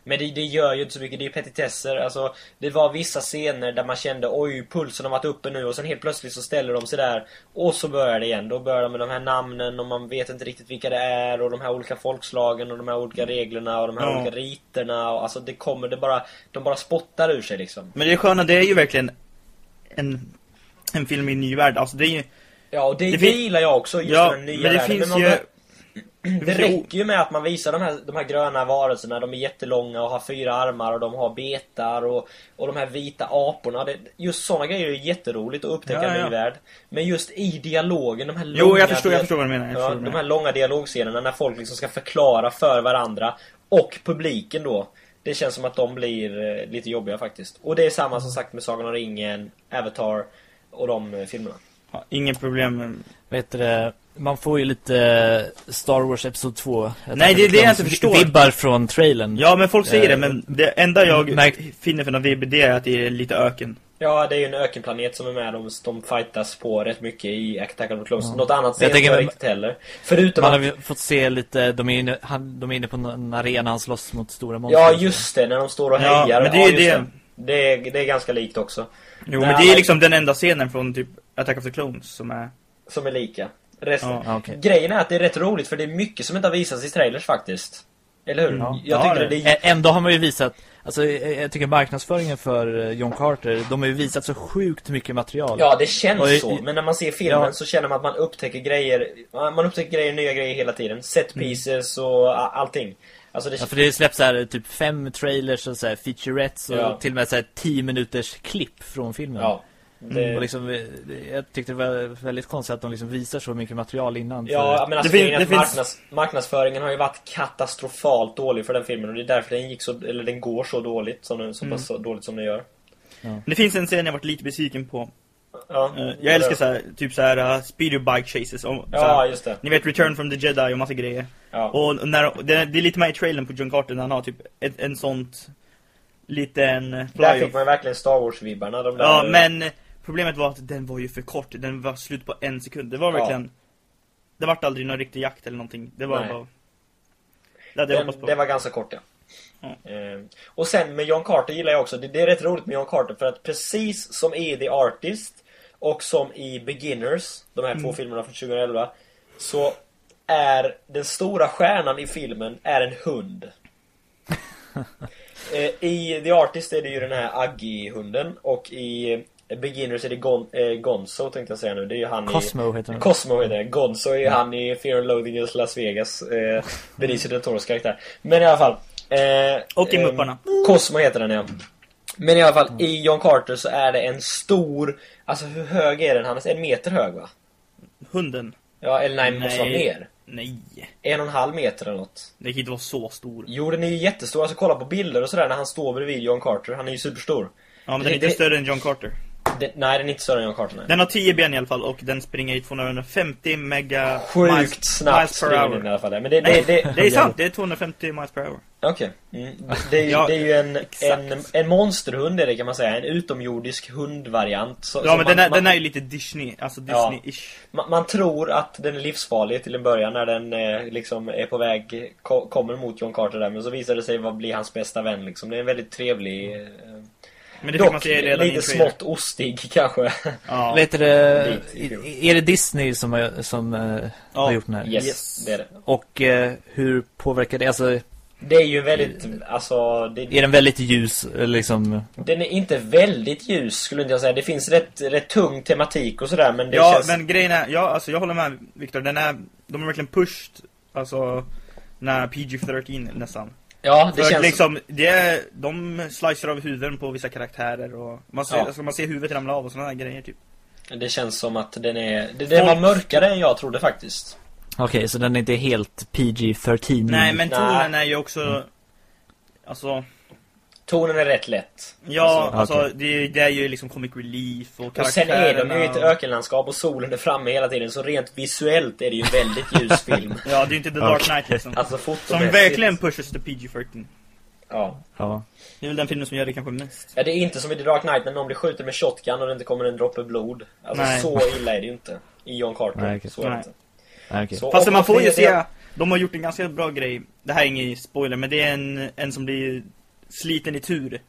Men det, det gör ju inte så mycket, det är petitesser. Alltså, det var vissa scener där man kände oj, pulsen har varit uppe nu och sen helt plötsligt så ställer de sig där och så börjar det igen. Då börjar de med de här namnen och man vet inte riktigt vilka det är och de här olika folkslagen och de här olika reglerna och de här Ja. olika riterna och alltså det kommer, det bara, de bara spottar ur sig liksom. Men det sköna, det är ju verkligen en, en film i en ny värld. Alltså det är ju... Ja, och det, Det det, gillar jag också, just Ja, den nya men det världen. finns man ju... Det räcker ju med att man visar de här, de här gröna varelserna, de är jättelånga och har fyra armar och de har betar och, och de här vita aporna. Det, just sådana grejer är jätteroligt att upptäcka Ja, i en ja. ny värld. Men just i dialogen, de här långa... Jo, jag förstår, jag dia- förstår vad du menar. Ja, de här långa dialogscenerna när folk liksom ska förklara för varandra och publiken då. Det känns som att de blir eh, lite jobbiga faktiskt. Och det är samma som sagt med Sagan om ringen, Avatar och de eh, filmerna. Ja, ingen problem. Vet du, det, man får ju lite Star Wars Episod 2 Nej, det är det jag inte förstår. Vibbar från trailern Ja, men folk säger Eh, det, men det enda jag märk- finner för någon vibb, det är att det är lite öken. Ja, det är ju en ökenplanet som är med. De, de fightas på rätt mycket i Attack of the Clones. Ja. Något annat ser jag inte riktigt heller. Förutom Man att... har fått se lite, de är inne, han, de är inne på en arena, han slåss mot stora monster Ja, just det. När de står och Ja, hejar. men det är ja, det. Det är, det är ganska likt också. Jo, Nej, men det är men- liksom den enda scenen från typ Attack of the Clones som är... Som är lika. Resten. Ja. Ja, okej. Grejen är att det är rätt roligt för det är mycket som inte har visats i trailers faktiskt. Eller hur? Ja. Jag Ja, tycker det- det, är... Ändå har man ju visat, alltså jag tycker marknadsföringen för eh, John Carter, de har ju visat så sjukt mycket material. Ja, det känns Och så. Men när man ser filmen Ja. så känner man att man upptäcker grejer. Man upptäcker grejer, nya grejer hela tiden. Set pieces och a- allting. Alltså det... Mm. Ja, för det släpps så här typ fem trailers och så här featurettes och Ja. till och med så här 10 minuters klipp från filmen. Ja. Det... Och liksom, eh, jag tyckte det var väldigt konstigt att de liksom visar så mycket material innan. Ja, för, men alltså Det det finns- marknads, marknadsföringen har ju varit katastrofalt dålig för den filmen och det är därför den gick så, eller den går så dåligt som den, så Mm. pass dåligt som den gör. Det finns en scen jag varit lite besviken på. Ja, Eh, Jag älskar så här, typ så här uh, speeder bike chases. Och, så Ja, här, just det. Ni vet Return from the Jedi och massa grejer. Ja. Och när, det, det är lite med i trailern på John Carter när han har typ ett, en sånt liten eh, Där fly fick man verkligen Star Wars-vibbarna. De där, Ja, men problemet var att den var ju för kort. Den var slut på en sekund. Det var Ja. verkligen... Det vart aldrig någon riktig jakt eller någonting. Det var Nej. bara... Det hade jag den, hoppats på. det var ganska kort ja. Ja. Eh, och sen med John Carter gillar jag också, det, det är rätt roligt med John Carter för att precis som i The Artist och som i Beginners, de här Mm. två filmerna från 2011, så är den stora stjärnan i filmen är en hund. eh, I The Artist är det ju den här Aggie-hunden och i Beginners är det Gon, eh, Gonzo tänkte jag säga nu, det är ju han i... Cosmo heter den. Cosmo heter det. Gonzo är ju han i Fear and Loathing in Las Vegas. Eh, Benicio del Toros karaktär. Men i alla fall. Eh, Och i eh, Mupparna. Cosmo heter den ja. Men i alla fall, i John Carter så är det en stor... Alltså hur hög är den? Han är en meter hög va? Hunden. Ja, eller nej, det måste vara Nej. mer. Nej. En och en halv meter eller något. Det kan inte vara så stor. Jo, den är ju jättestor. Alltså kolla på bilder och sådär när han står bredvid John Carter. Han är ju superstor. Ja, men den Det- är inte det- större än John Carter. Den, nej, den är inte större än John Carter nej. Den har 10 ben i alla fall och den springer i 250 mega Sjukt miles, snabbt miles per springer den i hour. alla fall. Men det, Nej, det, det, det är sant, det är 250 miles per hour. Okej. Mm. Det, är ju- Ja, det är ju en, en, en monsterhund är det kan man säga. En utomjordisk hundvariant. Så, Ja, så men man, den är, man, den är ju lite Disney, alltså Ja. Disney-ish. man, man tror att den är livsfarlig till en början när den eh, liksom är på väg, ko, kommer mot John Carter där. Men så visar det sig vad bli hans bästa vän liksom. Det är en väldigt trevlig... Eh, Men det man dock se redan lite smått ostig kanske. Ja. Vet du är det Disney som, har, som eh, har Ja. gjort den här? Yes, Yes. det är det. Och eh, hur påverkar det? Alltså, Det är ju väldigt, alltså... Det, är den väldigt ljus? Liksom, Den är inte väldigt ljus skulle inte jag säga. Det finns rätt, rätt tung tematik och sådär men det Ja, känns... men grejen är, ja, alltså jag håller med Viktor, den är, de har verkligen pushed, alltså, när PG-13 nästan. Ja, det För känns... liksom, det är, de slicer av huvuden på vissa karaktärer och man ser, Ja. alltså, man ser huvudet ramla av och sådana grejer typ. Det känns som att den är... Det, den var mörkare än jag trodde faktiskt. Okej, så den är inte helt PG-13? Nej, men tonen är ju också, alltså, Tonen är rätt lätt. ja, Alltså, alltså, okej. det, det är ju liksom comic relief och Och sen är de ju ett ökenlandskap och solen är framme hela tiden så rent visuellt är det ju en väldigt ljus film. Ja, det är ju inte The Dark. Knight liksom. Alltså Som verkligen pushes to PG-13. Ja. Ja. Det är väl den filmen som gör det kanske mest. ja. Det är inte som i The Dark Knight när någon blir skjuten med shotgun och det inte kommer en droppe blod. Alltså Nej. så illa är det ju inte. I John Carter. Nej, okej. Så är det inte. Nej, okej. Så- Fast man får ju se, de har gjort en ganska bra grej. Det här är ingen spoiler, men det är en, en som blir sliten i tur.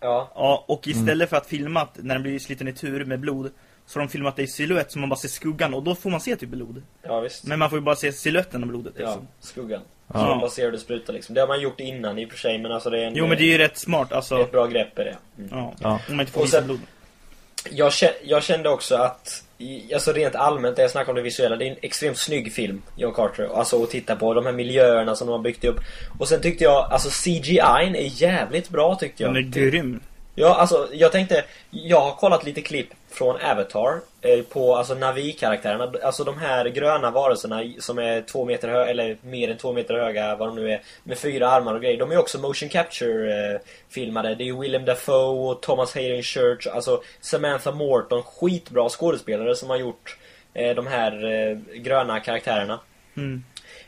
Ja. Ja, och istället för att filma att när den blir sliten i tur med blod så har de filmat det i silhuett så man bara ser skuggan och då får man se typ blod. Ja, visst. Men man får ju bara se siluetten av blodet Ja, liksom. skuggan. Ja. Så man bara ser hur det sprutar liksom. Det har man gjort innan i och för sig, men alltså det är en, Jo men det är ju rätt smart det är alltså. ett bra grepp i det. Mm. Ja, Ja. om man inte får Och visa sen- blod. Jag, kände, jag kände också att, alltså rent allmänt, när jag snackar om det visuella, det är en extremt snygg film, John Carter. Alltså att titta på, de här miljöerna som de har byggt upp. Och sen tyckte jag, alltså CGI är jävligt bra tyckte jag. Den är grym. Ja, alltså jag tänkte, jag har kollat lite klipp från Avatar eh, på alltså Navi-karaktärerna. Alltså de här gröna varelserna som är två meter höga, eller mer än två meter höga, vad de nu är, med fyra armar och grejer. De är också motion capture eh, filmade. Det är Willem Dafoe och Thomas Hayden Church, alltså Samantha Morton, skitbra skådespelare som har gjort eh, de här eh, gröna karaktärerna. Mm.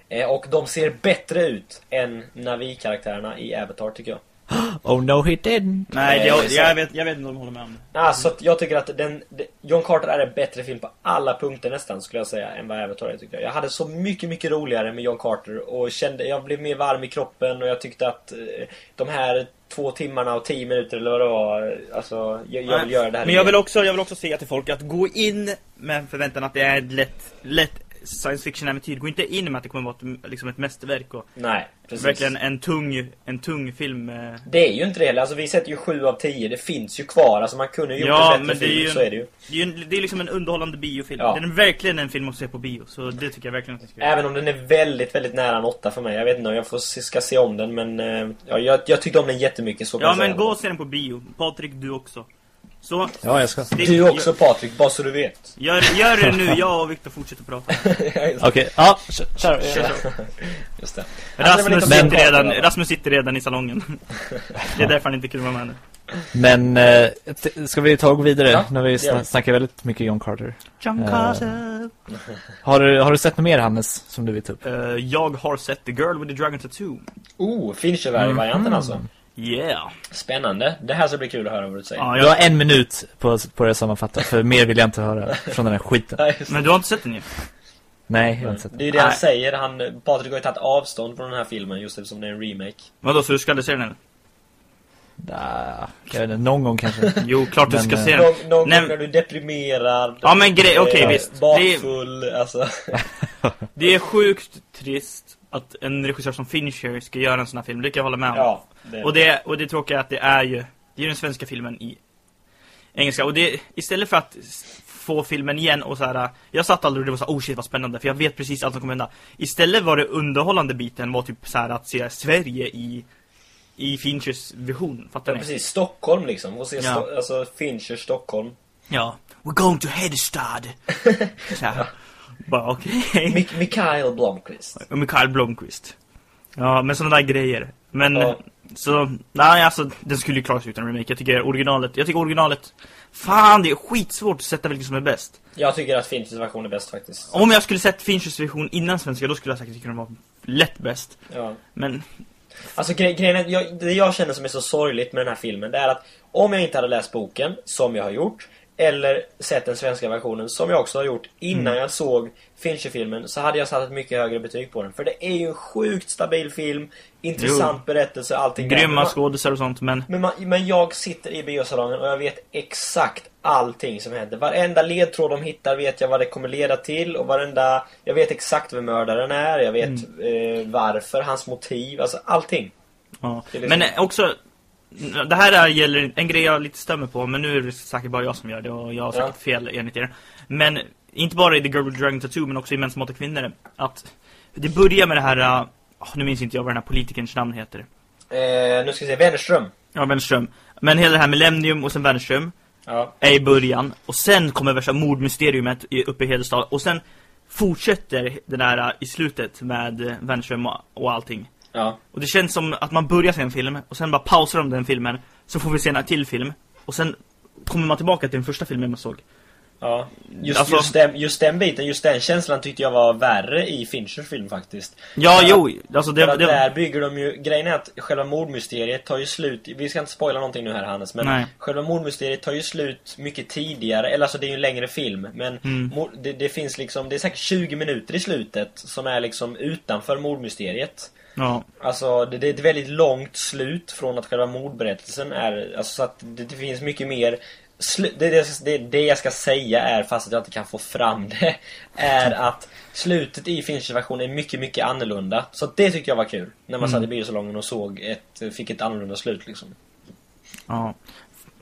Eh, och de ser bättre ut än Navi-karaktärerna i Avatar tycker jag. Oh no he didn't. Nej, Eh, jag, så- jag, vet, jag vet inte om de håller med om det. Alltså, jag tycker att den, de- John Carter är en bättre film på alla punkter nästan, skulle jag säga, än vad Avatar är, tycker jag. Jag hade så mycket, mycket roligare med John Carter och kände, jag blev mer varm i kroppen och jag tyckte att eh, de här två timmarna och tio minuter eller vad det var, eh, alltså, jag, jag vill göra det här Men jag vill, också, jag vill också säga till folk att gå in med förväntan att det är ett lätt, lätt science fiction-äventyr. Gå inte in med att det kommer vara ett, liksom ett mästerverk och Nej, precis. verkligen en tung, en tung film. eh. Det är ju inte det heller, alltså vi sätter ju sju av tio, det finns ju kvar, alltså man kunde ju gjort Ja, en bättre det är film, ju- så är det ju. Det är, ju det är liksom en underhållande biofilm. Ja. Den är verkligen en film att se på bio, så det tycker jag verkligen att ni ska. Även om den är väldigt, väldigt nära en åtta för mig. Jag vet inte om jag får, ska se om den, men eh, ja, jag, jag tyckte om den jättemycket, så Ja, men gå och se den på bio. Patrik, du också. Så, Ja, jag ska. stick- Du också Patrik, bara så du vet. Gör, gör det nu, jag och Viktor fortsätter prata. Okej, ja, kör. kör. Just det. Rasmus, sitter redan, Rasmus sitter redan i salongen. Det är därför han inte kunde vara med nu. Men eh, ska vi ta och gå vidare? Ja, när vi vi. sna- snackar väldigt mycket John Carter. John Eh, Carter. Har du, har du sett något mer Hannes som du vill ta upp? Eh, jag har sett The Girl with the Dragon Tattoo. Oh, Fincher-varianten Mhm. alltså. Yeah. Spännande. Det här ska bli kul att höra vad du säger. Ja, Du jag, har en minut på, på det att sammanfatta, för mer vill jag inte höra från den här skiten. Nej, det. men du har inte sett den ju? Nej, jag har inte sett Det är det. ju det han Nej. säger. Han, Patrik har ju tagit avstånd från den här filmen just eftersom det är en remake. Vadå, så du ska aldrig se den eller? Ah, jag vet inte, någon gång kanske. Jo, klart du Men, ska eh, se den. Någon, någon Nej, gång när du är deprimerad. Ja, men grej- okej, eh, visst. Bakfull, alltså. Det är sjukt trist att en regissör som Fincher ska göra en sån här film, det kan jag hålla med om. Ja. Det, Och det, och det tråkiga är att det är ju, det är den svenska filmen i engelska. Och det, istället för att få filmen igen och så här. jag satt aldrig och det var så här, oh shit vad spännande, för jag vet precis allt som kommer hända. Istället var det underhållande biten var typ så här att se Sverige i, i Finchers vision, fattar ja, ni? precis. Stockholm liksom. Och se Ja. Sto- alltså Fincher Stockholm. Ja. We're going to Hedestad. så här. Bara okej. Mik- Mikael Blomqvist. Mikael Blomqvist. Ja, men sådana där grejer. Men, Ja. så, nej alltså, den skulle ju klara sig utan remake. Jag tycker originalet, jag tycker originalet, fan det är skitsvårt att sätta vilken som är bäst. Jag tycker att Finchers version är bäst faktiskt. Om jag skulle sett Finchers version innan svenska, då skulle jag säkert tycka den var lätt bäst. Ja. Men, Alltså gre- grejen jag, det jag känner som är så sorgligt med den här filmen, det är att om jag inte hade läst boken, som jag har gjort, eller sett den svenska versionen, som jag också har gjort, innan Mm. jag såg Fincher-filmen, så hade jag satt ett mycket högre betyg på den. För det är ju en sjukt stabil film, intressant berättelse, allting grymma skådisar och sånt, men men, man, men jag sitter i biosalongen och jag vet exakt allting som händer. Varenda ledtråd de hittar vet jag vad det kommer leda till och varenda... Jag vet exakt vem mördaren är, jag vet eh, varför, hans motiv, alltså allting. ja. Liksom- Men också, det här är, gäller en grej jag lite stämmer på, men nu är det säkert bara jag som gör det och jag har säkert Ja. fel enligt er. Men, inte bara i The Girl with Dragon Tattoo, men också i Män som hatar kvinnor. Att det börjar med det här, uh, nu minns inte jag vad den här politikerns namn heter. Eh, nu ska vi se, Wennerström. Ja, Wennerström. Men hela det här Millennium och sen Wennerström Ja. är i början. Och sen kommer värsta mordmysteriumet uppe i Hedestad. Och sen fortsätter det där uh, i slutet med uh, Wennerström och allting. Ja. Och det känns som att man börjar se en film och sen bara pausar de den filmen. Så får vi se en till film. Och sen kommer man tillbaka till den första filmen man såg. Ja, just, alltså, just, den, just den biten, just den känslan tyckte jag var värre i Finchers film faktiskt. Ja, för jo, alltså det, det... där bygger de ju, grejen är att själva mordmysteriet tar ju slut, vi ska inte spoila någonting nu här Hannes, men Nej. själva mordmysteriet tar ju slut mycket tidigare, eller alltså det är ju en längre film, men mm. det, det, finns liksom, det är säkert 20 minuter i slutet som är liksom utanför mordmysteriet. Ja. Alltså det, det, är ett väldigt långt slut från att själva mordberättelsen är, alltså så att det, det finns mycket mer det, det, det, jag ska säga är, fast att jag inte kan få fram det, är att slutet i Finchers version är mycket, mycket annorlunda. Så det tyckte jag var kul. När man mm. satt i biosalongen och såg ett, fick ett annorlunda slut liksom. Ja.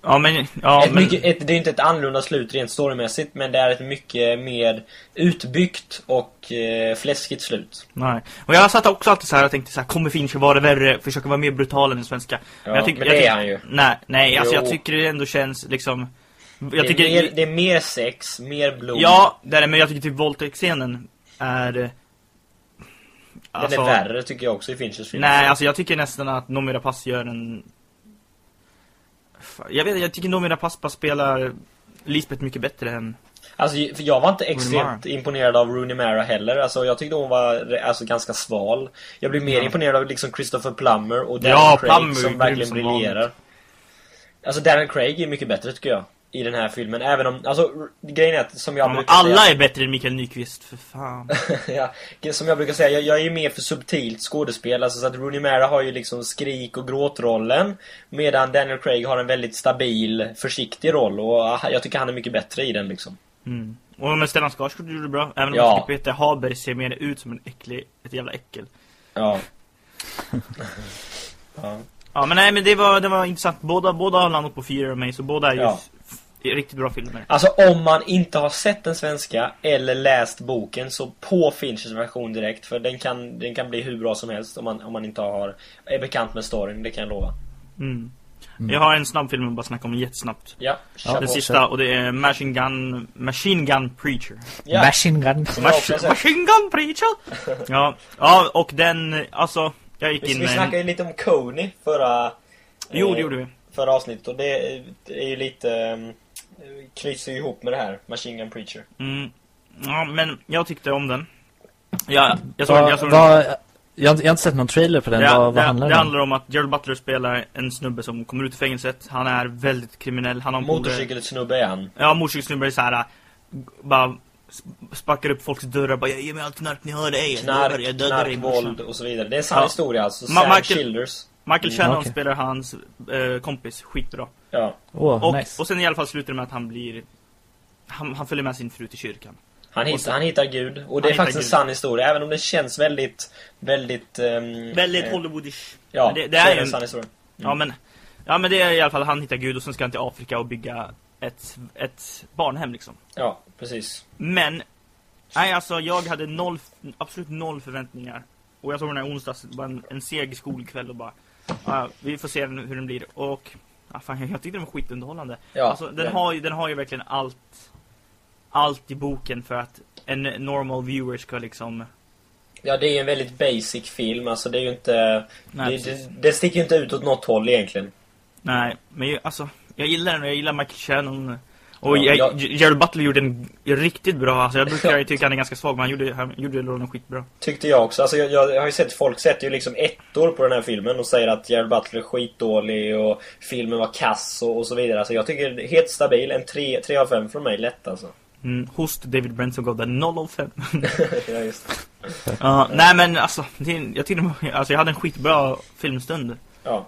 Ja men, ja, ett men... Mycket, ett, det är inte ett annorlunda slut rent storymässigt men det är ett mycket mer utbyggt och eh, fläskigt slut. Nej. Och jag satt också alltid så här och tänkte så här, kommer Fincher vara värre, försöka vara mer brutal än den svenska. Ja, men, jag tyck, men det jag är han ju. Nej, nej, alltså jag tycker det ändå känns liksom jag det, tycker, är mer, det är mer sex, mer blod. Ja, det är men jag tycker typ våldtäktsscenen är... Alltså, den är värre tycker jag också i Finchers film. Nej, alltså jag tycker nästan att Noomi Rapace gör en jag vet jag tycker Noomi Rapace spelar Lisbeth mycket bättre än Alltså, för jag var inte extremt imponerad av Rooney Mara heller. Alltså, jag tyckte hon var alltså, ganska sval. Jag blev mer ja. imponerad av liksom Christopher Plummer och Daniel ja, Craig Plummer, som verkligen briljerar. Alltså, Daniel Craig är mycket bättre tycker jag i den här filmen. Även om, alltså grejen är att som jag ja, brukar alla säga... är bättre än Mikael Nyqvist, för fan. ja, som jag brukar säga, jag, jag är ju mer för subtilt skådespel. Alltså så att Rooney Mara har ju liksom skrik och gråtrollen. Medan Daniel Craig har en väldigt stabil, försiktig roll. Och ah, jag tycker han är mycket bättre i den liksom. Mm. Och med Stellan Skarsgård gjorde det bra. Även om ja. jag tycker Peter Haber ser mer ut som en äcklig, ett jävla äckel. Ja. ja. Ja men nej men det var, det var intressant. Båda, båda har landat på fyra av mig så båda är ju ja riktigt bra filmer. Alltså om man inte har sett den svenska eller läst boken så på Finchers version direkt för den kan, den kan bli hur bra som helst om man, om man inte har, är bekant med storyn, det kan jag lova. Mm. Mm. Jag har en snabb film att bara snacka om jättesnabbt. Ja, ja Den sista och det är Machine Gun Machine Gun Preacher. Ja. Machine Gun Machine, Machine Gun Preacher. ja. ja, och den alltså jag gick vi, in Vi snackade ju lite om Coney förra Jo, det eh, gjorde vi. Förra avsnittet och det är ju lite ju ihop med det här, Machine Gun Preacher. Mm. Ja, men jag tyckte om den. Ja, jag såg, va, jag, såg va, jag, har inte sett någon trailer på den. Ja, vad, vad handlar det, det handlar om att Gerald Butler spelar en snubbe som kommer ut i fängelset. Han är väldigt kriminell. Han har Motorcykelsnubbe är han. Ja, motorcykelsnubbe är så här bara sparkar upp folks dörrar bara ge mig allt knark ni har det jag knark, jag dödar knark, våld och så vidare. Det är en sann ja. historia alltså. Ma Sam Michael, Childers. Michael Shannon mm, okay. spelar hans eh, kompis skitbra. Ja. Oh, och, nice. och sen i alla fall slutar det med att han blir han, han följer med sin fru till kyrkan. Han hittar, sen, han hittar Gud. Och det är faktiskt en sann historia. Även om det känns väldigt, väldigt... Um, väldigt eh, Hollywoodish. Ja, men det, det är, är en sann historia. Mm. Ja, men, ja, men det är i alla fall han hittar Gud och sen ska han till Afrika och bygga ett, ett barnhem liksom. Ja, precis. Men, nej alltså jag hade noll, absolut noll förväntningar. Och jag såg den här onsdags, bara en, en seg skolkväll och bara, ja, vi får se hur den blir. Och, ja, fan, jag tyckte den var skitunderhållande. Ja, alltså, den, det. har, den har ju verkligen allt allt i boken för att en normal viewer ska liksom... Ja, det är en väldigt basic film. Alltså det är ju inte... Nej, det, det, det sticker ju inte ut åt något håll egentligen. Nej, men alltså, jag gillar den. Jag gillar Michael Shannon. Och ja, jag, Gerald Butler gjorde en riktigt bra. Alltså jag brukar ju tycka han är ganska svag, men han gjorde, han gjorde rollen skitbra. Tyckte jag också. Alltså jag, jag har ju sett, folk sätter ju liksom ettor på den här filmen och säger att Gerald Butler är skitdålig och filmen var kass och, och så vidare. Alltså jag tycker helt stabil. En 3, 3 av 5 från mig, lätt alltså. Mm, host David Brent som gav den 0,05. ja, just uh, Nej, men alltså, det, jag tyckte alltså, jag hade en skitbra filmstund. Ja.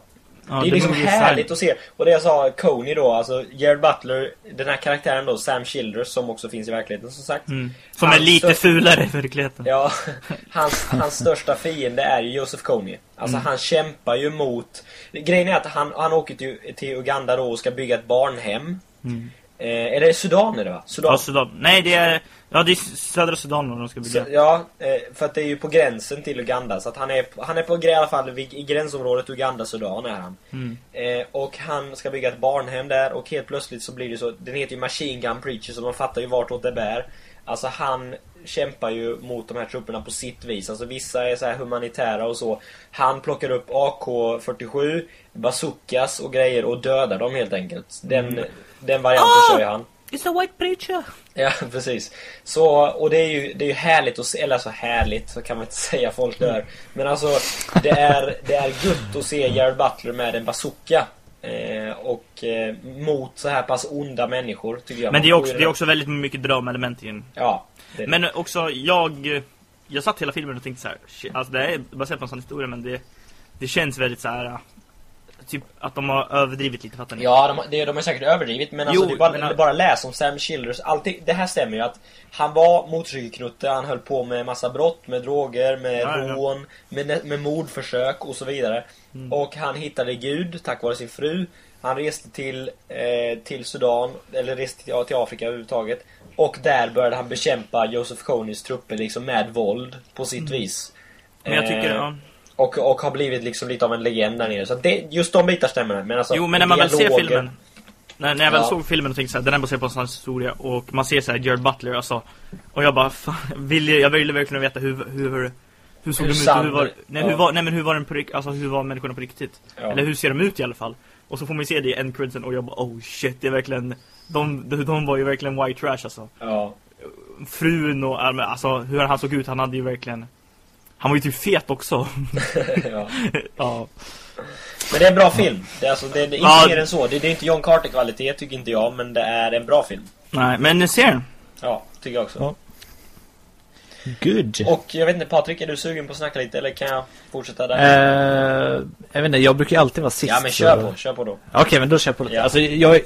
Ja, det är liksom härligt att se. Och det jag sa, Coney då, alltså Jared Butler, den här karaktären då, Sam Childers, som också finns i verkligheten som sagt. Mm. Som är lite största... fulare i verkligheten. Ja, hans, hans största fiende är ju Joseph Coney. Alltså mm. han kämpar ju mot... Grejen är att han, han åker till, till Uganda då och ska bygga ett barnhem. Mm. Eh, eller Sudan är det va? Sudan. Ja, Sudan. Nej, det är, ja, det är södra Sudan de ska bygga. ja, eh, för att det är ju på gränsen till Uganda. Så att han är, han är på i alla fall i gränsområdet Uganda-Sudan är han. Mm. Eh, och han ska bygga ett barnhem där och helt plötsligt så blir det så, den heter ju Machine Gun Preacher så man fattar ju vartåt det bär. Alltså han kämpar ju mot de här trupperna på sitt vis. Alltså vissa är så här humanitära och så. Han plockar upp AK-47, bazookas och grejer och dödar dem helt enkelt. Den, mm. den varianten ah! kör ju han. It's a white preacher! Ja, precis. Så, och det är ju, det är ju härligt att se, eller så härligt så kan man inte säga, folk dör. Men alltså, det är, det är gött att se Jared Butler med en bazooka. Eh, och eh, mot så här pass onda människor, tycker jag. Men det är också, det är också väldigt mycket drama-element i den. Ja. Det, Men också, jag... Jag satt hela filmen och tänkte så här, alltså det är baserat på en sån historia men det, det känns väldigt så här. Typ att de har överdrivit lite, fattar ni? Ja, de, det, de har säkert överdrivit men alltså Jo, det är bara, men- bara läs om Sam Childers. Alltid, det här stämmer ju att han var motorcykelknutte, han höll på med massa brott, med droger, med Ja, ja. rån, med, med mordförsök och så vidare. Mm. Och han hittade Gud tack vare sin fru. Han reste till, eh, till Sudan, eller reste till, ja, till Afrika överhuvudtaget. Och där började han bekämpa Joseph Konys trupper liksom med våld på sitt vis. Men jag tycker, Eh, ja. och, och har blivit liksom lite av en legend där nere. Så det, just de bitar stämmer. Men alltså, Jo, men när man väl ser dialoger- filmen när, när jag väl Ja. såg filmen och tänkte såhär, den är baserad på en sån här historia och man ser såhär Jared Butler alltså Och jag bara, fan, vill jag, jag ville verkligen veta hur, hur, hur såg Hur de ut? Hur var, nej, hur ja. var, nej men hur var den på rikt, alltså hur var människorna på riktigt? Ja. Eller hur ser de ut i alla fall? Och så får man ju se det i endcredsen och jag bara, oh shit, det är verkligen De, de, var ju verkligen white trash alltså Ja. Frun och, alltså hur han såg ut, han hade ju verkligen Han var ju typ fet också ja. Ja, Men det är en bra film. Det är, alltså, det är, det är inte Ja. mer än så. Det, det är inte John Carter-kvalitet, tycker inte jag. Men det är en bra film. nej men ser den? Ja, tycker jag också. Ja. Good. Och jag vet inte, Patrik, är du sugen på att snacka lite? Eller kan jag fortsätta där? Eh, jag vet inte, jag brukar alltid vara sist. ja, men kör så- på. Kör på då. Okej, men då kör jag på lite. Ja. Alltså, jag,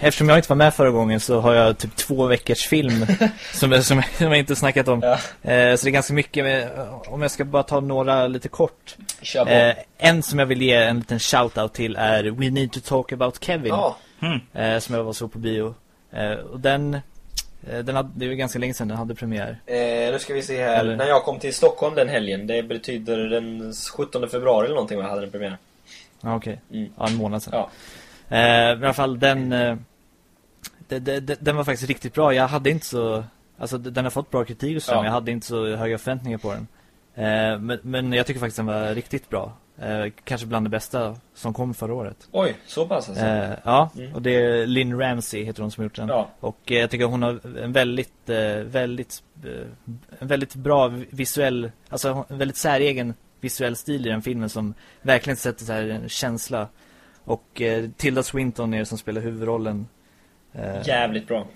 eftersom jag inte var med förra gången så har jag typ två veckors film som, som, som jag inte snackat om. Ja. Eh, så det är ganska mycket med, om jag ska bara ta några lite kort. Kör på. Eh, en som jag vill ge en liten shout-out till är We Need to Talk About Kevin. ja. Mm. Eh, som jag var så på bio. Eh, och den, eh, den hade, det var ganska länge sedan den hade premiär. Eh, nu ska vi se här. Eller- När jag kom till Stockholm den helgen. Det betyder den 17 februari eller någonting. Jag hade den premiär. Ja, okej. Mm. Ja, en månad sedan. Ja. Eh, men i alla fall, den, eh, det, det, den var faktiskt riktigt bra. Jag hade inte så, alltså den har fått bra kritik och så, Ja. men jag hade inte så höga förväntningar på den. Eh, men, men jag tycker faktiskt den var riktigt bra. Eh, kanske bland det bästa som kom förra året. Oj, så pass alltså. Eh, ja, Mm. och det är Lynn Ramsey heter hon som gjort den. Ja. Och eh, jag tycker hon har en väldigt, eh, väldigt, eh, en väldigt bra visuell, alltså en väldigt säregen visuell stil i den filmen som verkligen sätter så här en känsla. Och Tilda Swinton är det som spelar huvudrollen. Jävligt bra.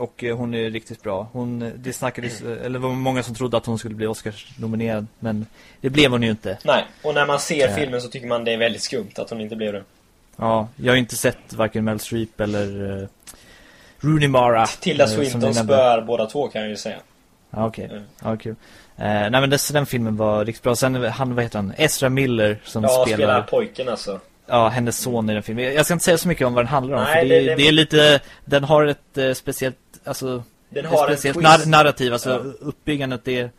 Och eh, hon är riktigt bra. Hon, eh, det snackades, eh, eller var många som trodde att hon skulle bli Oscars-nominerad. Men det blev hon ju inte. Nej, och när man ser filmen så tycker man det är väldigt skumt att hon inte blev det. Ja, jag har inte sett varken Mel Streep eller uh, Rooney Mara. Tilda Swinton spöar båda två kan jag ju säga. Ja, okej. Mm. Ja, kul. Eh, nej men det, den filmen var riktigt bra. Sen han, vad heter han? Ezra Miller som Ja, spelar, spelar pojken alltså. ja, hennes son i den filmen. Jag ska inte säga så mycket om vad den handlar om. Nej, för det, det- det- det är lite, den har ett eh, speciellt, alltså, Den har en speciellt twist. nar- narrativ. Alltså Ja. uppbyggandet är,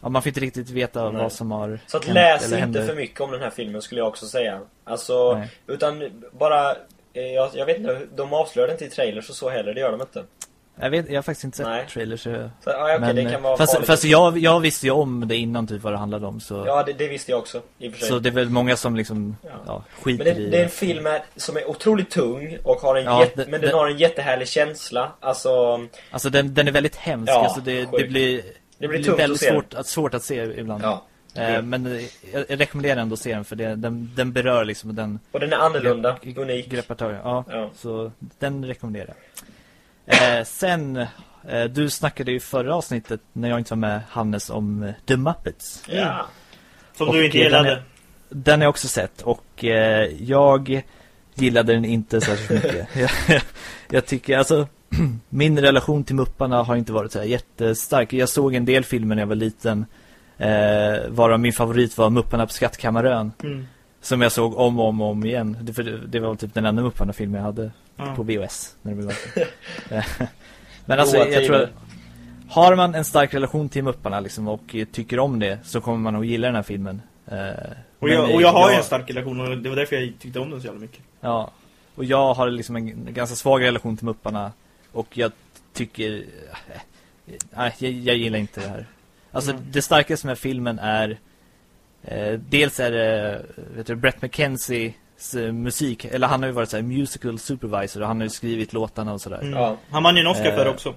ja man får inte riktigt veta Nej. vad som har Så att läs inte för mycket om den här filmen skulle jag också säga. Alltså, Nej. utan bara... eh, Jag, jag vet inte, de avslöjar inte i trailers och så heller, det gör de inte. Jag, vet, jag har faktiskt inte sett Nej. trailers. Så, ja, okej, men, det eh, fast, fast jag, jag visste ju om det innan typ vad det handlade om. Så, Ja, det, det visste jag också, i och för sig. så det är väl många som liksom Ja. ja. skiter Men det, i det är en film som är otroligt tung och har en Ja, jätte, det- men den har en jättehärlig känsla. Alltså, Alltså den, den är väldigt hemsk. Ja, alltså det, det blir, det blir väldigt att se svårt att, svårt att se ibland. ja. Eh, men eh, jag, jag rekommenderar ändå att se den för det, den, den berör liksom den Och den är annorlunda, unik. greppar tag. Ja, Ja. så den rekommenderar jag. Eh, sen, eh, du snackade ju i förra avsnittet när jag inte var med Hannes om eh, The Muppets. Ja. Som Och du inte den gillade. är- Den har jag också sett och eh, jag gillade den inte särskilt mycket. jag, jag tycker alltså min relation till Mupparna har inte varit så här jättestark. Jag såg en del filmer när jag var liten. Eh, varav min favorit var Mupparna på Skattkammarön. Mm. Som jag såg om och om, om igen. Det, för det, var typ den enda Mupparna-film jag hade Ja. på VHS. När det blev Men alltså jag tror har man en stark relation till Mupparna liksom, och tycker om det så kommer man att gilla den här filmen. Eh, Och jag, och jag har ju en stark relation och det var därför jag tyckte om den så jävla mycket. Ja, och jag har liksom en ganska svag relation till Mupparna och jag tycker eh, nej, jag, jag gillar inte det här. Alltså Mm. det starkaste med filmen är dels är det vet du, Brett McKenzie musik, eller han har ju varit så här musical supervisor och han har ju skrivit låtarna och sådär. Mm. Ja. Han vann ju en Oscar för det också.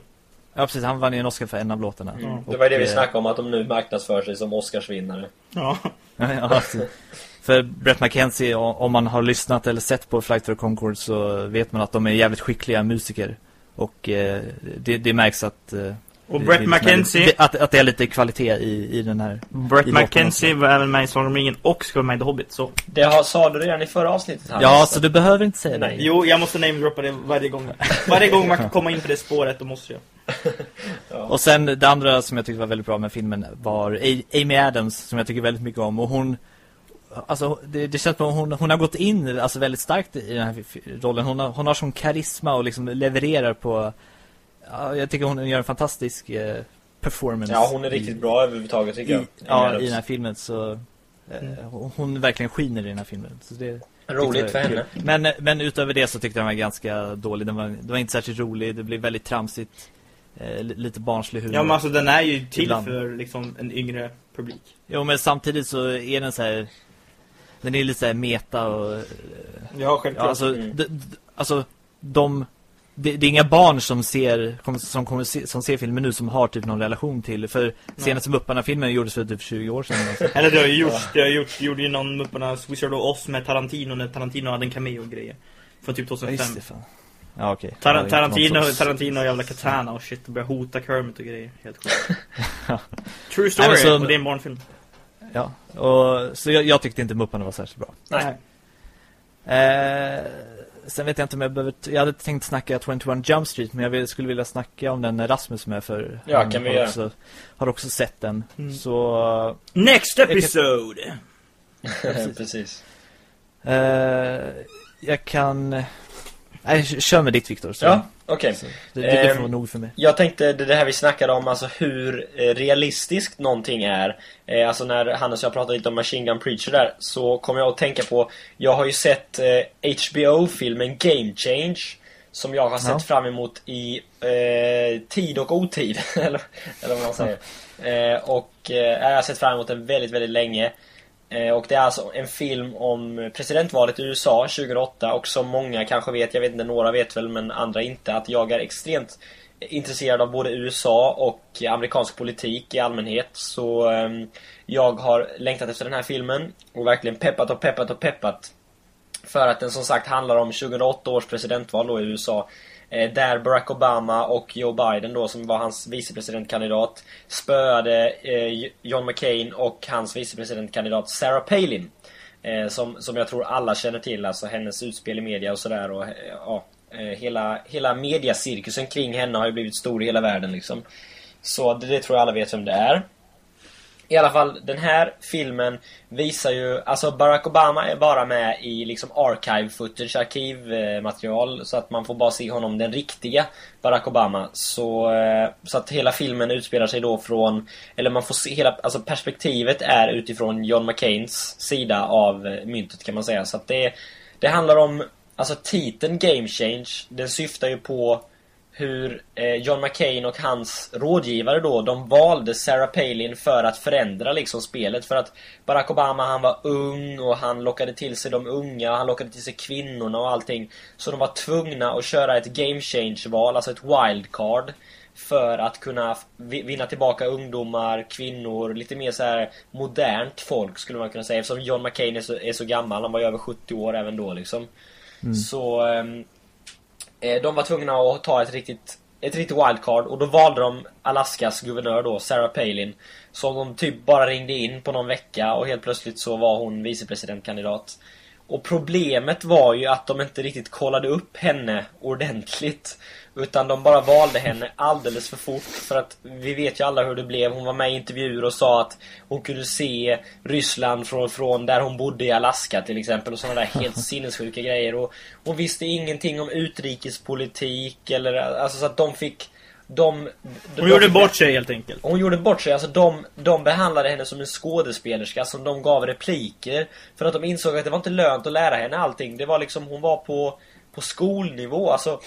Ja precis, han vann ju en Oscar för en av låtarna. Mm. det var det vi snackade om, att de nu marknadsför sig som Oscarsvinnare. Ja. ja alltså. För Brett McKenzie, om man har lyssnat eller sett på Flight for Concord så vet man att de är jävligt skickliga musiker. Och eh, det, det märks att... Eh, och Brett det, McKenzie... Att, att det är lite kvalitet i, i den här... Brett McKenzie var även med i Sagan om ringen och ska vara med i The Hobbit, så... Det har, sa du redan i förra avsnittet, Hannes. Ja, så du behöver inte säga det. Jo, jag måste namedroppa det varje gång. varje gång man kan komma in på det spåret, då måste jag. ja. Och sen det andra som jag tyckte var väldigt bra med filmen var Amy Adams, som jag tycker väldigt mycket om. Och hon alltså det, det känns som hon, hon har gått in alltså väldigt starkt i den här rollen. Hon har, hon har sån karisma och liksom levererar på ja, jag tycker hon gör en fantastisk eh, performance. Ja, hon är riktigt i, bra överhuvudtaget tycker i, jag. Ja, i den här filmen så eh, mm. hon verkligen skiner i den här filmen. Så det Roligt för henne. Men, men utöver det så tyckte jag den var ganska dålig. Den var, den var inte särskilt rolig. Det blev väldigt tramsigt. Eh, lite barnslig humor. Ja, men alltså den är ju till ibland. för liksom en yngre publik. Jo, men samtidigt så är den så här den är lite så meta och... Ja, självklart. Ja, alltså, mm. alltså, de... Det, det, är inga barn som ser som, kommer se, som ser filmen nu som har typ någon relation till för senaste Mupparna-filmen gjordes för typ 20 år sedan. Alltså. Eller det har ju gjorts, det har gjort, gjorde ju någon Mupparnas Wizard of Oz med Tarantino när Tarantino hade en cameo-grejer. Från typ 2005. Ja, Ja, okej. Okay. Tar Tarantino, Tarantino och jävla katana och shit och börjar hota Kermit och grejer. Helt sjukt. True story, Nej, så, och det är en barnfilm. Ja, och, så jag, jag tyckte inte Mupparna var särskilt bra. Nej. Eh, sen vet jag inte om jag behöver... Jag hade tänkt snacka 21 Jump Street, men jag skulle vilja snacka om den Rasmus är för... Ja, kan vi har göra. Också, har också sett den. Mm. Så... Next episode! precis. precis. Eh, jag kan... Nej, kör med ditt Viktor. Ja, okej. Okay. Det, det, får vara nog för mig. Jag tänkte det här vi snackade om, alltså hur eh, realistiskt någonting är. Eh, alltså när Hannes och jag pratade lite om Machine Gun Preacher där, så kom jag att tänka på, jag har ju sett HBO-filmen Game Change. Som jag har sett ja. fram emot i eh, tid och otid, eller, eller vad man säger. Eh, och eh, jag har sett fram emot den väldigt, väldigt länge. Eh, och det är alltså en film om presidentvalet i USA 2008 och som många kanske vet, jag vet inte, några vet väl men andra inte, att jag är extremt intresserad av både USA och amerikansk politik i allmänhet. Så ehm, jag har längtat efter den här filmen och verkligen peppat och peppat och peppat. För att den som sagt handlar om 2008 års presidentval då i USA. Eh, där Barack Obama och Joe Biden då, som var hans vicepresidentkandidat, spöade eh, John McCain och hans vicepresidentkandidat Sarah Palin. Eh, som, som jag tror alla känner till, alltså hennes utspel i media och sådär. Och, eh, ja, eh, hela, hela mediacirkusen kring henne har ju blivit stor i hela världen liksom. Så det, det tror jag alla vet vem det är. I alla fall, den här filmen visar ju... Alltså Barack Obama är bara med i liksom archive footage, arkivmaterial. Så att man får bara se honom, den riktiga Barack Obama. Så, eh, så att hela filmen utspelar sig då från... Eller man får se hela... Alltså perspektivet är utifrån John McCains sida av eh, myntet kan man säga. Så att det, det handlar om... Alltså titeln Game Change, den syftar ju på hur eh, John McCain och hans rådgivare då, de valde Sarah Palin för att förändra liksom spelet. För att Barack Obama han var ung och han lockade till sig de unga och han lockade till sig kvinnorna och allting. Så de var tvungna att köra ett game change-val, alltså ett wildcard. För att kunna vinna tillbaka ungdomar, kvinnor, lite mer så här modernt folk skulle man kunna säga. Eftersom John McCain är så, är så gammal, han var ju över 70 år även då liksom. Mm. Så... Eh, de var tvungna att ta ett riktigt, ett riktigt wildcard och då valde de Alaskas guvernör då, Sarah Palin. Som de typ bara ringde in på någon vecka och helt plötsligt så var hon vicepresidentkandidat. Och problemet var ju att de inte riktigt kollade upp henne ordentligt. Utan de bara valde henne alldeles för fort. För att vi vet ju alla hur det blev. Hon var med i intervjuer och sa att hon kunde se Ryssland från, från där hon bodde i Alaska till exempel. Och sådana där helt sinnessjuka grejer. Och hon visste ingenting om utrikespolitik eller alltså så att de fick de, de, hon gjorde bort sig helt enkelt. Hon gjorde bort sig. Alltså de, de behandlade henne som en skådespelerska som de gav repliker. För att de insåg att det var inte lönt att lära henne allting. Det var liksom, hon var på, på skolnivå. Alltså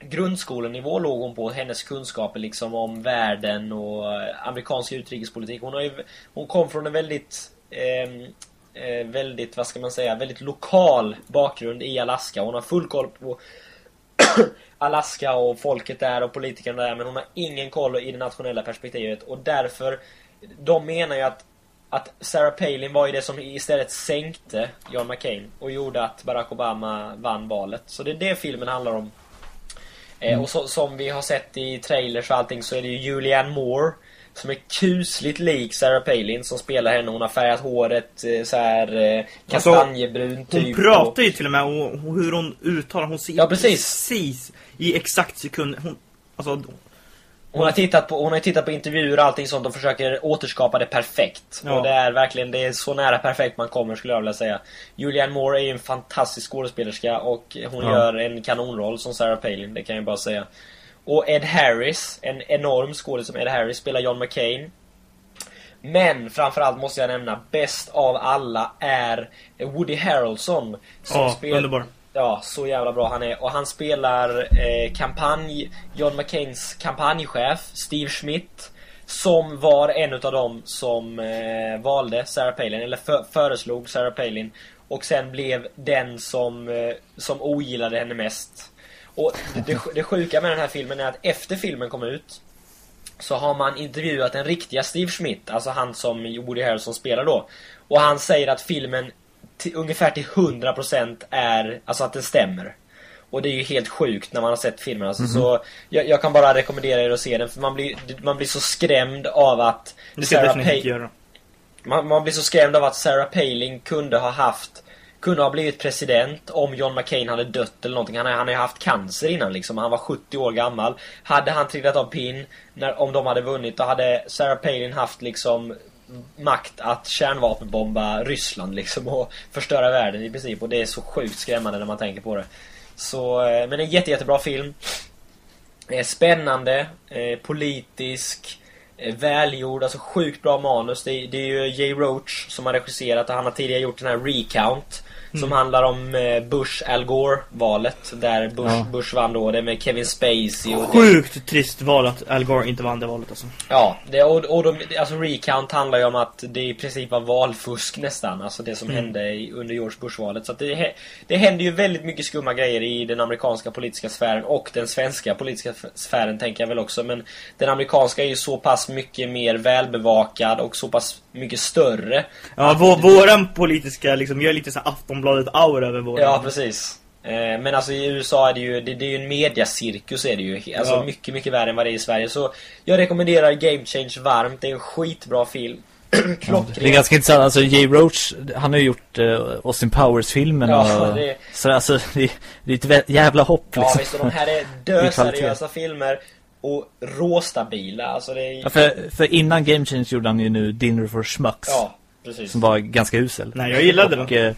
grundskolenivå låg hon på. Hennes kunskaper liksom om världen och eh, amerikansk utrikespolitik. Hon, har ju, hon kom från en väldigt eh, eh, väldigt, vad ska man säga, väldigt lokal bakgrund i Alaska. Hon har full koll på Alaska och folket där och politikerna där men hon har ingen koll i det nationella perspektivet och därför de menar ju att att Sarah Palin var ju det som istället sänkte John McCain och gjorde att Barack Obama vann valet. Så det är det filmen handlar om. Eh, mm. och så, som vi har sett i trailers och allting så är det ju Julianne Moore som är kusligt lik Sarah Palin som spelar henne. Hon har färgat håret eh, så här eh, alltså, kastanjebrun typ. Hon pratar ju till och med och hur hon uttalar. Hon säger ja, precis. precis i exakt sekund. Hon, alltså, hon har tittat på, hon har tittat på intervjuer och allting sånt och försöker återskapa det perfekt. Ja. Och det är verkligen, det är så nära perfekt man kommer skulle jag vilja säga. Julianne Moore är ju en fantastisk skådespelerska och hon ja. gör en kanonroll som Sarah Palin, det kan jag bara säga. Och Ed Harris, en enorm skådis som Ed Harris, spelar John McCain. Men framförallt måste jag nämna, bäst av alla är Woody Harrelson. Som ja, spelar, underbar. Ja, så jävla bra han är. Och han spelar eh, kampanj, John McCains kampanjchef, Steve Schmidt. Som var en av dem som eh, valde Sarah Palin, eller för, föreslog Sarah Palin. Och sen blev den som, eh, som ogillade henne mest. Och det, det, sjuka med den här filmen är att efter filmen kom ut så har man intervjuat den riktiga Steve Schmidt, alltså han som Woody Harrelson spelar då. Och han säger att filmen till, ungefär till 100% är, alltså att den stämmer. Och det är ju helt sjukt när man har sett filmen alltså. Mm -hmm. Så jag, jag, kan bara rekommendera er att se den för man blir, man blir så skrämd av att Det ska Sarah definitivt göra. Man, man blir så skrämd av att Sarah Palin kunde ha haft kunde ha blivit president om John McCain hade dött eller någonting. Han, han har ju haft cancer innan liksom. Han var 70 år gammal. Hade han trillat av pinn när, om de hade vunnit, då hade Sarah Palin haft liksom makt att kärnvapenbomba Ryssland liksom och förstöra världen i princip. Och det är så sjukt skrämmande när man tänker på det. Så, eh, men en jätte, jättebra film. Eh, spännande, eh, politisk, välgjord, alltså sjukt bra manus. Det är, det är ju Jay Roach som har regisserat och han har tidigare gjort den här Recount. Mm. Som handlar om eh, Bush-Al Gore-valet. Där Bush, ja. Bush vann då. Det med Kevin Spacey och Sjukt det. trist val att Al Gore inte vann det valet alltså. Ja, det, och, och de, alltså Recount handlar ju om att det i princip var valfusk nästan. Alltså det som mm. hände under George Bush-valet. Så det, det händer ju väldigt mycket skumma grejer i den amerikanska politiska sfären. Och den svenska politiska sfären tänker jag väl också. Men den amerikanska är ju så pass mycket mer välbevakad och så pass mycket större. Ja, vår, våran politiska liksom, gör lite så Aftonbladet-aura över våran. Ja, precis. Eh, men alltså i USA är det ju, det, det är ju en mediacirkus är det ju. Alltså ja. mycket, mycket värre än vad det är i Sverige. Så jag rekommenderar Game Change varmt. Det är en skitbra film. Klockren. det är ganska intressant, alltså Jay Roach, han har ju gjort uh, Austin Powers-filmen ja, och, det... Så alltså, det, det är ett jävla hopp liksom. Ja visst, de här är döseriösa filmer och råstabila. Alltså det är... ja, för, för innan Game Change gjorde han ju nu Dinner for Schmucks. Ja, precis. Som var ganska usel. Nej, jag gillade och, den. Eh,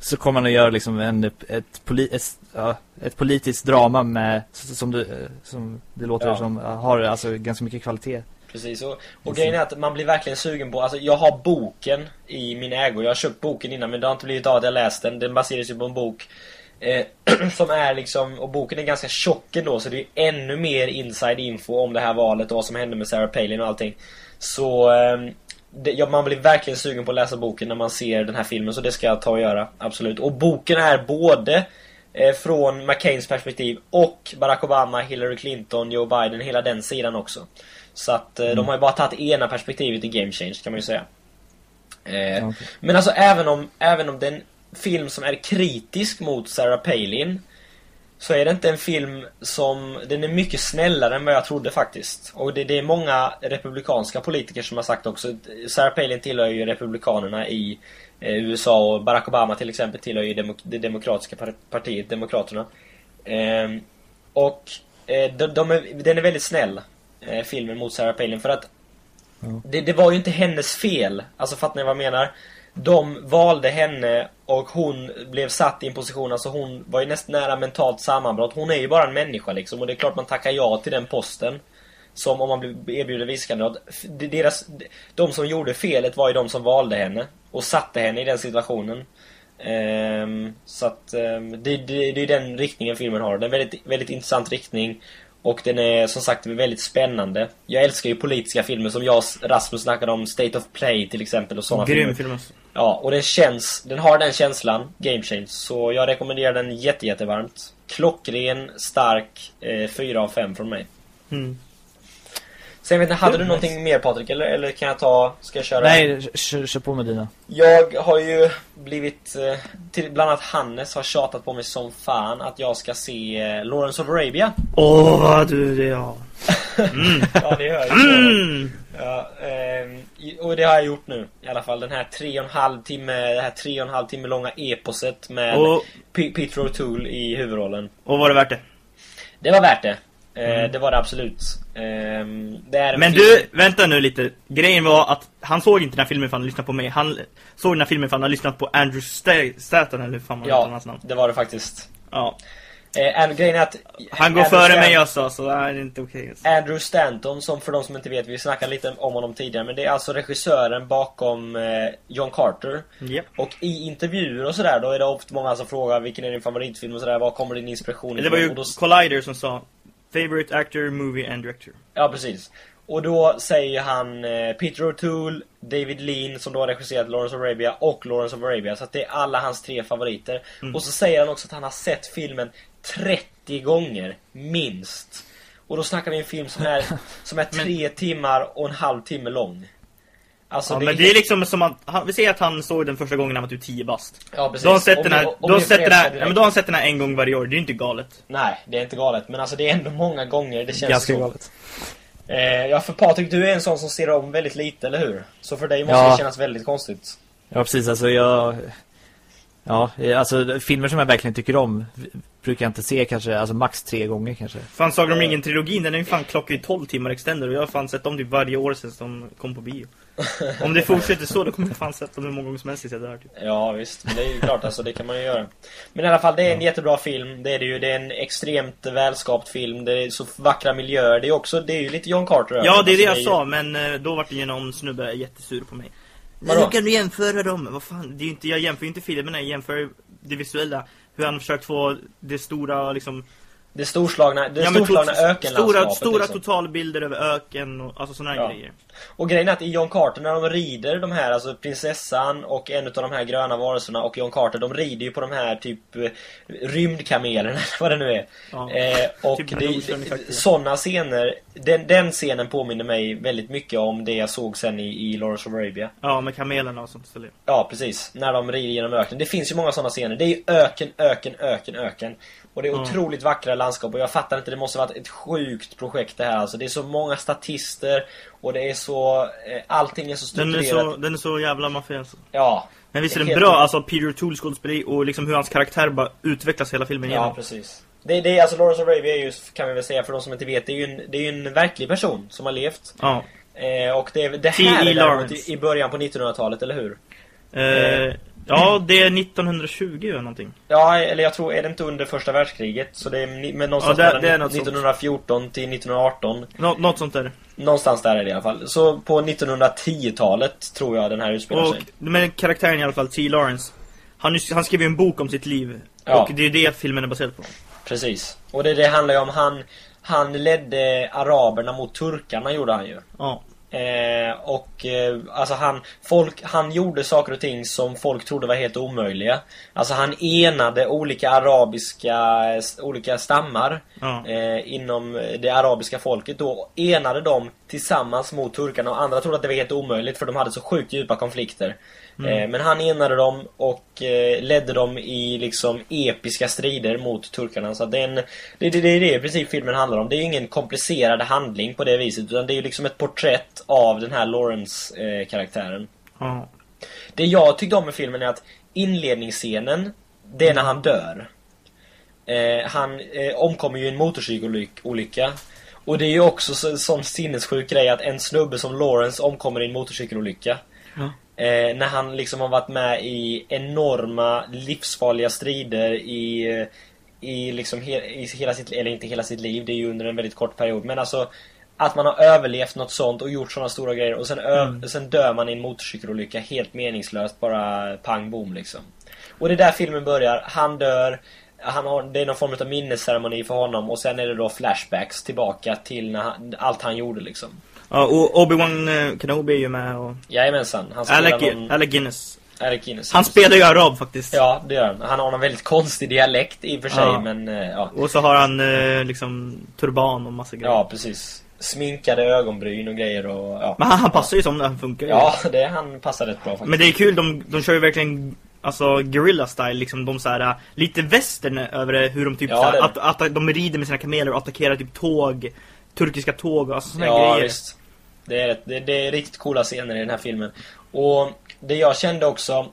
så kommer han att göra liksom en, ett, poli, ett, ja, ett politiskt drama med, som, du, eh, som det låter ja. som har alltså ganska mycket kvalitet. Precis, och, och grejen är att man blir verkligen sugen på, alltså jag har boken i min ägo, jag har köpt boken innan men det har inte blivit av att jag läst den, den baseras ju på en bok Eh, som är liksom, och boken är ganska tjock ändå så det är ännu mer inside info om det här valet och vad som hände med Sarah Palin och allting. Så eh, det, ja, man blir verkligen sugen på att läsa boken när man ser den här filmen så det ska jag ta och göra, absolut. Och boken är både eh, från McCains perspektiv och Barack Obama, Hillary Clinton, Joe Biden, hela den sidan också. Så att eh, mm. de har ju bara tagit ena perspektivet i Game Change kan man ju säga. Eh, okay. Men alltså även om, även om den film som är kritisk mot Sarah Palin så är det inte en film som... Den är mycket snällare än vad jag trodde faktiskt. Och det, det är många republikanska politiker som har sagt också. Sarah Palin tillhör ju republikanerna i eh, USA och Barack Obama till exempel tillhör ju demok det demokratiska partiet, Demokraterna. Eh, och eh, de, de är, den är väldigt snäll, eh, filmen mot Sarah Palin. För att mm. det, det var ju inte hennes fel. Alltså fattar ni vad jag menar? De valde henne och hon blev satt i en position, alltså hon var ju nästan nära mentalt sammanbrott. Hon är ju bara en människa liksom och det är klart man tackar ja till den posten. Som om man blir erbjuden vicekandidat. Deras, de som gjorde felet var ju de som valde henne och satte henne i den situationen. Um, så att um, det, det, det är den riktningen filmen har. Det är väldigt, väldigt intressant riktning. Och den är som sagt väldigt spännande. Jag älskar ju politiska filmer som jag och Rasmus snackade om State of Play till exempel och sådana filmer. Grym film. Ja, och den känns, den har den känslan, Game Change. Så jag rekommenderar den jätte, jättevarmt. Klockren, stark, eh, 4 av 5 från mig. Mm. Sen vet jag, hade du någonting mer Patrik? Eller, eller kan jag ta, ska jag köra? Nej, kör, kör på med dina. Jag har ju blivit, eh, till, bland annat Hannes har tjatat på mig som fan att jag ska se eh, Lawrence of Arabia. Åh, vad du det ja. Mm. ja, det hör ju Mm. Ja, i- och det har jag gjort nu i alla fall. Den här tre och en halv timme, det här tre och en halv timme långa eposet med Och, P- Peter O'Toole i huvudrollen. och var det värt det? Det var värt det. Eh, Mm. Det var det absolut. Ehm, det Men film- du, vänta nu lite. Grejen var att han såg inte den här filmen för han lyssnade på mig. Han såg den här filmen för han har lyssnat på Andrew Sta- Staten eller fan man Ja, hans namn. det var det faktiskt. Ja. Eh, and, grejen är att... Han går Andrew före Stan- mig alltså, så det är inte okej. alltså. Andrew Stanton, som för de som inte vet, vi snackade lite om honom tidigare, men det är alltså regissören bakom eh, John Carter. Japp. Och i intervjuer och sådär, då är det ofta många som frågar vilken är din favoritfilm och sådär, var kommer din inspiration Det var ju då, Collider som sa Favorite actor, movie and director. Ja, precis. Och då säger han eh, Peter O'Toole, David Lean som då har regisserat Lawrence of Arabia och Lawrence of Arabia. Så att det är alla hans tre favoriter. Mm. Och så säger han också att han har sett filmen 30 gånger, minst. Och då snackar vi en film som är, som är tre timmar och en halv timme lång. Alltså Ja, det men det är liksom som att, han, vi säger att han såg den första gången när han var typ 10 bast. Ja, precis. Då har han sett Och den här, blir- och då sett den här, förälskad ja, direkt. men då har han sett den här en gång varje år, det är ju inte galet. Nej, det är inte galet. Men alltså det är ändå många gånger. Det känns Ganska så. galet. Eh, ja, för Patrik, du är en sån som ser om väldigt lite, eller hur? Så för dig måste Ja. det kännas väldigt konstigt. Ja, precis. Alltså jag... Ja, alltså filmer som jag verkligen tycker om brukar jag inte se kanske, alltså max tre gånger kanske. Fan, Sagan om ringen-trilogin, den är ju fan klockar ju 12 timmar extender och jag har fan sett dem typ varje år sedan de kom på bio. Om det fortsätter så, då kommer jag fan sett dem hur många gånger som helst tills jag dör typ. Ja, visst. Men det är ju klart, alltså det kan man ju göra. Men i alla fall, det är en jättebra film. Det är det ju. Det är en extremt välskapt film. Det är så vackra miljöer. Det är också, det är ju lite John Carter Ja, det är det jag Alltså, sa, men eh, då vart det ju någon snubbe jättesur på mig. Vadå? Hur kan du jämföra dem? Vad fan, det är inte, jag jämför ju inte filmerna, jag jämför det visuella. Hur han försökt få det stora liksom... Det storslagna, det ja, storslagna to- ökenlandskapet Stora, stora liksom. totalbilder över öken och alltså såna här Ja. grejer. Och grejen är att i John Carter, när de rider de här, alltså prinsessan och en av de här gröna varelserna och John Carter, de rider ju på de här typ eh, rymdkamelerna, eller vad det nu är. Ja. Eh, och Typ det, faktiskt. sådana scener, den, den scenen påminner mig väldigt mycket om det jag såg sen i, i Lawrence of Arabia. Ja, med kamelerna och sånt istället. Ja, precis. När de rider genom öknen. Det finns ju många sådana scener. Det är ju öken, öken, öken, öken. Och det är Ja. otroligt vackra landskap och jag fattar inte, det måste varit ett sjukt projekt det här alltså. Det är så många statister och det är så... Eh, allting är så Den är strukturerat. så, den är så jävla mafiös. Ja. Men visst är är den bra, alltså Peter O'Toole skådespeleri och liksom hur hans karaktär bara utvecklas hela filmen Ja, igenom. precis. Det, det är alltså Lawrence Arabia är ju, kan vi väl säga för de som inte vet, det är ju en, det är en verklig person som har levt. Ja. Eh, och det, det T.E. här är däremot Lawrence. i, i början på 1900-talet, eller hur? Eh, ja, det är 1920 eller någonting. Ja, eller jag tror, är det inte under första världskriget? Så det är men någonstans Ja, det- det är något sånt. 1914 till 1918. Nå, något sånt där. Någonstans där är det i alla fall. Så på 1910-talet tror jag den här utspelar Och, sig. men karaktären i alla fall, T. Lawrence. Han, han skrev ju en bok om sitt liv. Ja. Och det är det filmen är baserad på. Precis. Och det, det handlar ju om han... Han ledde araberna mot turkarna gjorde han ju. Ja. Eh, och eh, alltså han, folk, han gjorde saker och ting som folk trodde var helt omöjliga. Alltså han enade olika arabiska, olika stammar Ja. eh, inom det arabiska folket då. Enade dem tillsammans mot turkarna och andra trodde att det var helt omöjligt för de hade så sjukt djupa konflikter. Eh, men han enade dem och eh, ledde dem i liksom episka strider mot turkarna. Så det, är en, det, det, det är det i princip filmen handlar om. Det är ingen komplicerad handling på det viset utan det är liksom ett porträtt av den här Lawrence-karaktären. ja. Det jag tyckte om med filmen är att inledningsscenen, det är när han dör. Eh, han eh, omkommer ju i en motorcykelolycka. Och det är ju också så, sån sinnessjuk grej att en snubbe som Lawrence omkommer i en motorcykelolycka. Ja. Eh, när han liksom har varit med i enorma livsfarliga strider i, i liksom he, i hela sitt, eller inte hela sitt liv, det är ju under en väldigt kort period. Men alltså att man har överlevt något sånt och gjort sådana stora grejer och sen, Mm. sen dör man i en motorcykelolycka helt meningslöst, bara pang bom liksom. Och det är där filmen börjar. Han dör, han har, det är någon form av minnesceremoni för honom och sen är det då flashbacks tillbaka till när han, allt han gjorde liksom. Ja och Obi-Wan eh, Kenobi är ju med och... Jajamensan. Han Alec, någon... Alec Guinness. Eric Guinness. Han spelar ju arab faktiskt. Ja, det gör han. Han har en väldigt konstig dialekt i och för sig, Ja. men eh, ja. Och så har han eh, liksom turban och massa grejer. Ja, precis. Sminkade ögonbryn och grejer och ja. Men han, han passar ju som det, han funkar ju. Ja, det, han passar rätt bra faktiskt. Men det är kul, de, de kör ju verkligen Alltså guerrilla style, liksom de så här äh, lite västern över det, hur de typ Ja, så här, det är att, att de rider med sina kameler och attackerar typ tåg Turkiska tåg och alltså såna Ja, grejer visst. Det är, det, det är riktigt coola scener i den här filmen. Och det jag kände också...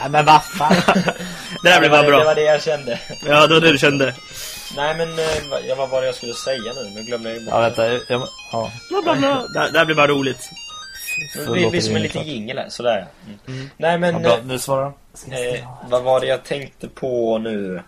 Nej men vad fan. Det där var bara det, det var bra det jag kände. Ja, det var det du kände Nej men, eh, vad- ja, vad var det jag skulle säga nu? Nu glömde jag ju bort Ja det. vänta, jag, ja. bla, bla, bla. Det, här- det här blir bara roligt Det Så blir, som en liten jingel här, sådär. Mm. Mm. Nej men, Ja, bra, nu svarar eh, vad var det jag tänkte på nu?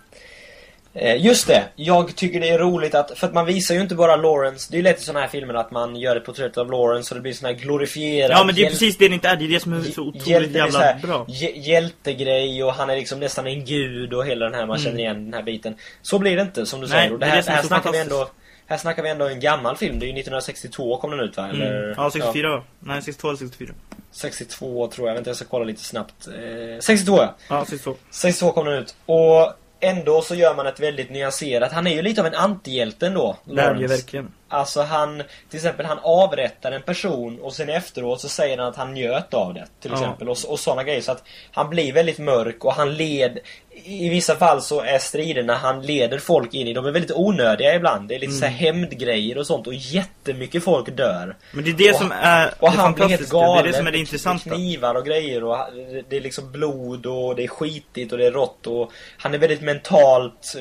Eh, just det, jag tycker det är roligt att, för att man visar ju inte bara Lawrence, det är ju lätt i sådana här filmer att man gör ett porträtt av Lawrence och det blir sån här glorifierad Ja men det är precis det det inte är, det är det som är så otroligt hjälte, jävla här, bra hj- Hjältegrej och han är liksom nästan en gud och hela den här, man Mm. känner igen den här biten. Så blir det inte som du Nej, säger. Och det det är här, det här snackar vi ändå här snackar vi ändå en gammal film, det är ju 1962 kom den ut va? Eller, mm. Ja, 64 Nej, 62 eller 64 62 tror jag, vänta jag ska kolla lite snabbt. Eh, 62 ja! Ja, 62 62 kom den ut. Och ändå så gör man ett väldigt nyanserat, han är ju lite av en antihjälte ändå, Det är ju verkligen. Alltså han, till exempel han avrättar en person och sen efteråt så säger han att han njöt av det. Till Ja. exempel. Och, och sådana grejer. Så att han blir väldigt mörk och han led... I vissa fall så är striderna han leder folk in i, de är väldigt onödiga ibland. Det är lite Mm. så här hämndgrejer och sånt och jättemycket folk dör. Men det är det Och- som är Och det han blir helt fantastiska, det är galen. det som är det intressanta Knivar och grejer och det- det är liksom blod och det är skitigt och det är rått och han är väldigt mentalt,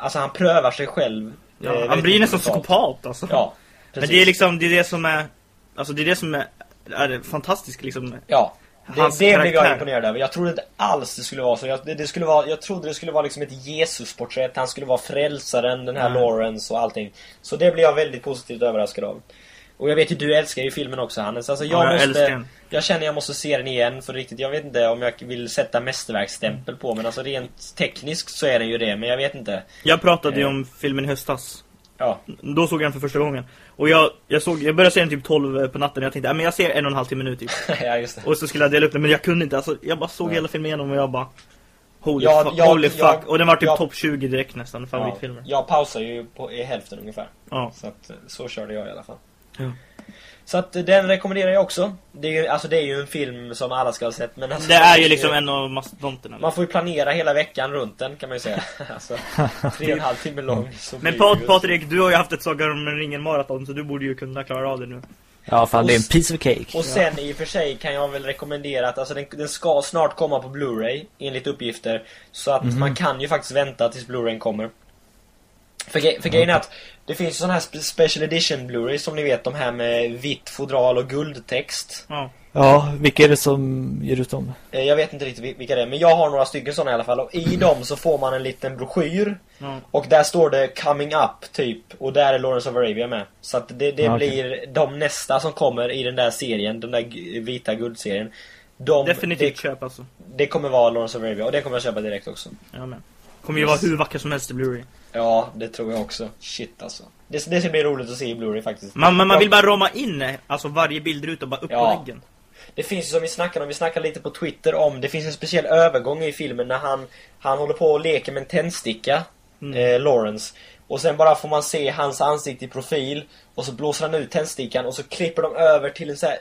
alltså han prövar sig själv. Eh, ja, Han väldigt blir nästan psykopat alltså Ja, Men precis. det är liksom, det är det som är Alltså det är det som är, är fantastiskt liksom Ja. Det, Hans det blev jag imponerad över. Jag trodde inte alls det skulle vara så. Jag, det, det skulle vara, jag trodde det skulle vara liksom ett Jesusporträtt. Han skulle vara frälsaren, den här Mm. Lawrence och allting. Så det blev jag väldigt positivt överraskad av. Och jag vet ju, du älskar ju filmen också Hannes. Alltså jag, Ja, jag älskar måste... den. Jag känner jag måste se den igen för riktigt. Jag vet inte om jag vill sätta mästerverksstämpel på men alltså rent tekniskt så är den ju det. Men jag vet inte. Jag pratade ju Eh. om filmen i höstas Ja. Då såg jag den för första gången Och jag, jag såg, jag började se den typ 12 på natten och jag tänkte, ja men jag ser en och en halv timme nu typ ja, just det. Och så skulle jag dela upp den, men jag kunde inte alltså, Jag bara såg Nej. hela filmen igenom och jag bara Holy, Ja, fuck, jag- holy fuck jag- Och den var typ jag- topp 20 direkt nästan, Ja, favoritfilmer ja. jag pausar ju på, i hälften ungefär. ja. Så att, så körde jag i alla fall. Ja. Så att den rekommenderar jag också. Det är ju, alltså det är ju en film som alla ska ha sett men alltså, Det är ju liksom en av mastodonterna Man får ju planera hela veckan runt den kan man ju säga. alltså, tre och en halv timme lång. Så Men Pat, Patrik, du har ju haft ett Sagan om ringen maraton Så du borde ju kunna klara av det nu Ja fan det är en piece of cake. Och sen i och för sig kan jag väl rekommendera att alltså den, den ska snart komma på Blu-ray enligt uppgifter. Så att Mhm. man kan ju faktiskt vänta tills Blu-ray kommer. För, gre- för grejen är att det finns sån här spe- special edition Blu-ray som ni vet de här med vitt fodral och guldtext. Ja, Ja, vilka är det som ger ut dem? Eh, Jag vet inte riktigt vil- vilka det är men jag har några stycken såna i alla fall och i dem så får man en liten broschyr ja. och där står det 'Coming Up' typ och där är Lawrence of Arabia med. Så att det, det Ja, okej. blir de nästa som kommer i den där serien, den där vita guldserien. De, Definitivt det, köp alltså det kommer vara Lawrence of Arabia och det kommer jag köpa direkt också. Ja men Kommer ju vara hur vacker som helst i Blu-ray Ja, det tror jag också. Shit alltså. Det, det ska bli roligt att se i Blu-ray faktiskt. Man, man, man vill bara rama in eh, alltså varje bildruta bara upp på Ja. väggen Det finns ju som vi snackade om, vi snackade lite på Twitter om, det finns en speciell övergång i filmen när han, han håller på och leker med en tändsticka, Mm. eh, Lawrence. Och sen bara får man se hans ansikte i profil, och så blåser han ut tändstickan och så klipper de över till en så här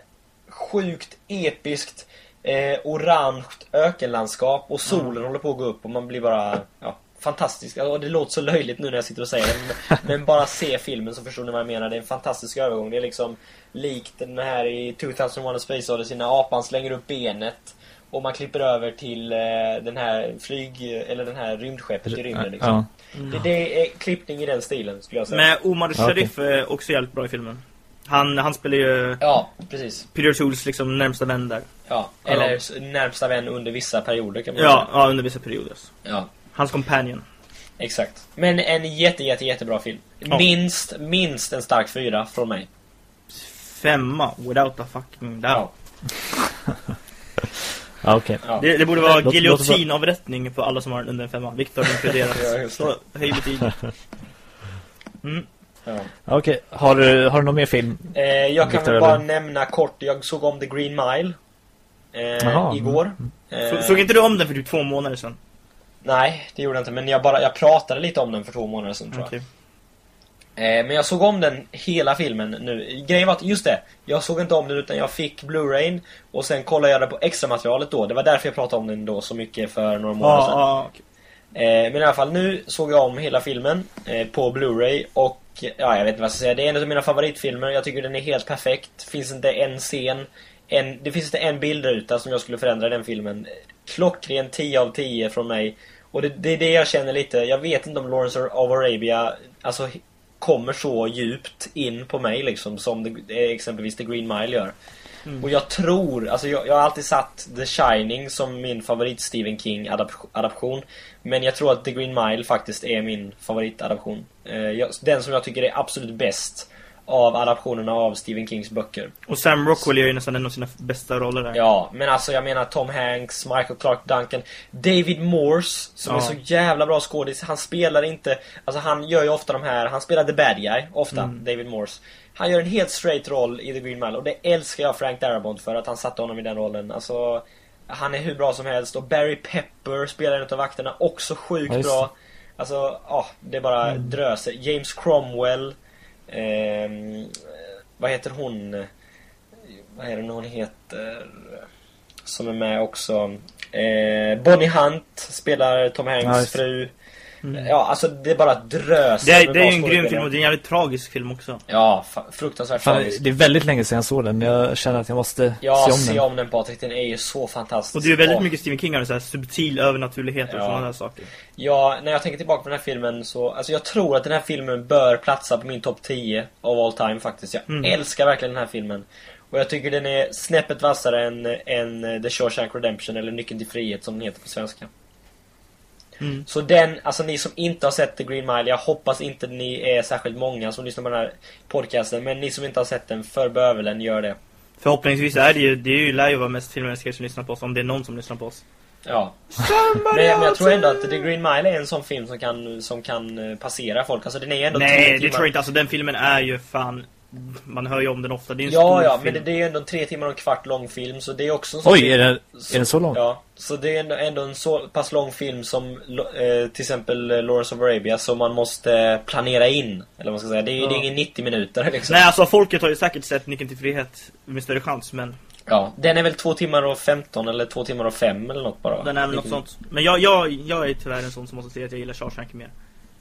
sjukt episkt eh, orange ökenlandskap och solen håller på att gå upp och man blir bara, ja, fantastisk. Ja, det låter så löjligt nu när jag sitter och säger det, men, men bara se filmen så förstår ni vad jag menar. Det är en fantastisk övergång. Det är liksom likt den här i 2001 A Space Odyssey när apan slänger upp benet och man klipper över till eh, den här flyg, eller den här rymdskeppet i rymden liksom. Ja. Det, det är klippning i den stilen skulle jag säga. Men Omar Sharif är också jävligt bra i filmen Han, han spelar ju Ja, precis. Peter Tools liksom närmsta vän där Ja, eller s- närmsta vän under vissa perioder kan man Ja, säga. ja under vissa perioder Ja, Hans companion exakt. Men en jätte, jätte, jättebra film. Ja. Minst, minst en stark fyra från mig. Femma, without a fucking doubt Ja. Ja, okej. Ja. det, det borde vara giljotinavrättning på alla som har under en femma Viktor inkluderat Så, höj betyget mm. Ja. Okej, har, du, har du någon mer film? Eh, jag kan Victor, väl bara eller? nämna kort, jag såg om The Green Mile. eh, igår. Eh, Såg inte du om den för typ två månader sedan? Nej, det gjorde jag inte. Men jag, bara, jag pratade lite om den för två månader sedan tror okay. jag. Eh, men jag såg om den hela filmen nu. Grejen var att, just det. Jag såg inte om den utan jag fick Blu-ray och sen kollade jag det på extra materialet då. Det var därför jag pratade om den då så mycket för några månader ah, sedan. Ah, okay. Eh, men i alla fall, nu såg jag om hela filmen eh, på Blu-ray och ja, jag vet inte vad jag ska säga. Det är en av mina favoritfilmer. Jag tycker den är helt perfekt. Finns inte en scen en, det finns inte en bildruta som jag skulle förändra i den filmen. Klockren 10 av 10 från mig. Och det, det, är det jag känner lite. Jag vet inte om Lawrence of Arabia alltså, kommer så djupt in på mig liksom som det, eh, exempelvis The Green Mile gör. Mm. Och jag tror, alltså jag, jag, har alltid satt The Shining som min favorit Stephen King adaption. Men jag tror att The Green Mile faktiskt är min favoritadaption. Eh, den som jag tycker är absolut bäst av adaptionerna av Stephen Kings böcker. Och Sam Rockwell gör ju nästan en av sina bästa roller där. Ja, men alltså jag menar Tom Hanks, Michael Clark Duncan, David Morse som ja. är så jävla bra skådis. Han spelar inte, alltså han gör ju ofta de här, han spelar the bad guy, ofta, mm. David Morse. Han gör en helt straight roll i The Green Mile och det älskar jag Frank Darabont för att han satte honom i den rollen. Alltså, han är hur bra som helst och Barry Pepper spelar en av vakterna, också sjukt nice. bra. Alltså, ja, oh, det är bara mm. dröser. James Cromwell Eh, vad heter hon? Vad är det hon heter? Som är med också. Eh, Bonnie Hunt spelar Tom Hanks nice. fru. Mm. Ja, alltså det är bara drös. Det är, det är ju en grym film och det är en jävligt tragisk film också. Ja, fruktansvärt Fan, tragisk. Det är väldigt länge sedan jag såg den. Jag känner att jag måste ja, se om den. Ja, se om den Patrik. Den är ju så fantastisk. Och det är ju väldigt mycket Stephen King så här subtil övernaturlighet och ja. sådana där saker. Ja, när jag tänker tillbaka på den här filmen så... Alltså jag tror att den här filmen bör platsa på min topp 10 of all time faktiskt. Jag mm. älskar verkligen den här filmen. Och jag tycker den är snäppet vassare än, än The Shawshank Redemption eller Nyckeln till frihet som den heter på svenska. Mm. Så den, alltså ni som inte har sett The Green Mile, jag hoppas inte ni är särskilt många som lyssnar på den här podcasten, men ni som inte har sett den, för bövelen, gör det. Förhoppningsvis är det ju, det är ju lär ju vara mest filmälskare som lyssnar på oss, om det är någon som lyssnar på oss. Ja. men, men jag tror ändå att The Green Mile är en sån film som kan, som kan eh, passera folk. Alltså den är ändå Nej, det tror jag inte. Alltså den filmen är ju fan man hör ju om den ofta. Det är en ja, stor ja, film. men det, det är ju ändå en tre timmar och en kvart lång film. Så det är också en Oj, film, är, det, är den så lång? Ja, så det är ändå, ändå en så pass lång film som eh, till exempel eh, Lawrence of Arabia som man måste planera in. Eller vad man ska säga. Det är, ja. det är ingen 90 minuter liksom. Nej, alltså folket har ju säkert sett Nicken till frihet med större chans, men... Ja, den är väl två timmar och 15 eller två timmar och 5 eller något bara. Den är väl något sånt. Men jag, jag, jag är tyvärr en sån som måste säga att jag gillar Shawshank mer.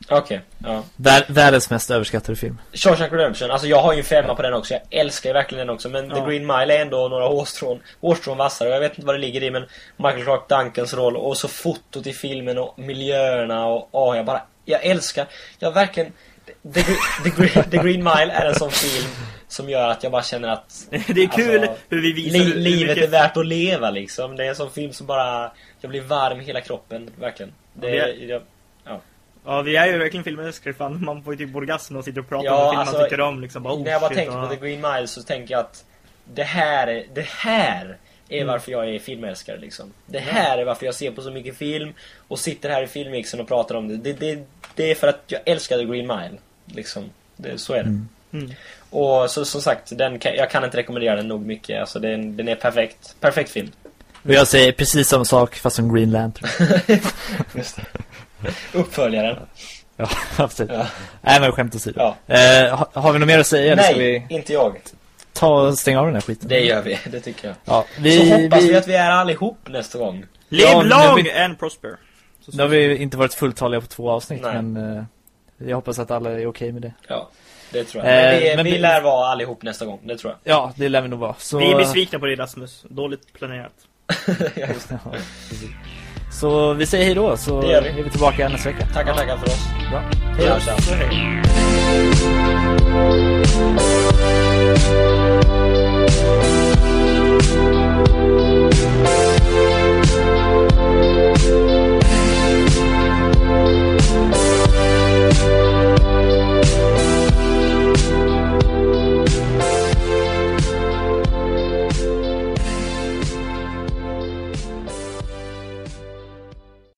Okej, okay, ja. Vär, världens mest överskattade film. Shawshank Redemption, alltså jag har ju en femma på den också. Jag älskar ju verkligen den också. Men ja. The Green Mile är ändå några hårstrån, hårstrån vassare. Jag vet inte vad det ligger i, men Michael Clark Duncans roll och så fotot i filmen och miljöerna och åh, jag bara, jag älskar, jag verkligen The, The, Green, The Green Mile är en sån film som gör att jag bara känner att Det är kul alltså, hur vi visar li, Livet mycket... är värt att leva liksom. Det är en sån film som bara Jag blir varm i hela kroppen, verkligen. Det, är, jag, Ja, vi är ju verkligen filmälskare fan. Man får ju typ orgasm och sitter och pratar ja, om film alltså, man tycker om liksom. Bara, oh, när jag bara tänker på The Green Mile så tänker jag att det här är, det här är mm. varför jag är filmälskare liksom. Det här är varför jag ser på så mycket film och sitter här i filmmixen och pratar om det. Det, det, det är för att jag älskar The Green Mile. Liksom. Det, så är det. Mm. Mm. Och så, som sagt, den kan, jag kan inte rekommendera den nog mycket. Alltså, den, den är perfekt. Perfekt film. Och jag säger precis samma sak fast som Green Lantern. Just det. Uppföljaren. Ja, absolut. Ja. Nej, men skämt åsido. Ja. Eh, har, har vi något mer att säga? Nej, vi... inte jag. Ta och stänga av den här skiten. Det gör vi, det tycker jag. Ja, vi, så hoppas vi... vi att vi är allihop nästa gång. Live ja, long vi... and prosper. Nu har vi inte varit fulltaliga på två avsnitt, Nej. men eh, jag hoppas att alla är okej okay med det. Ja. Det tror jag. Men vi, eh, men vi lär vara allihop nästa gång, det tror jag. Ja, det lär vi nog vara. Så... Vi är besvikna på dig Rasmus. Dåligt planerat. ja, just det. Så vi säger hej då så vi. är vi tillbaka nästa vecka. Tackar, ja. tackar för oss. Bra. Hej då. Tja, tja. Hej.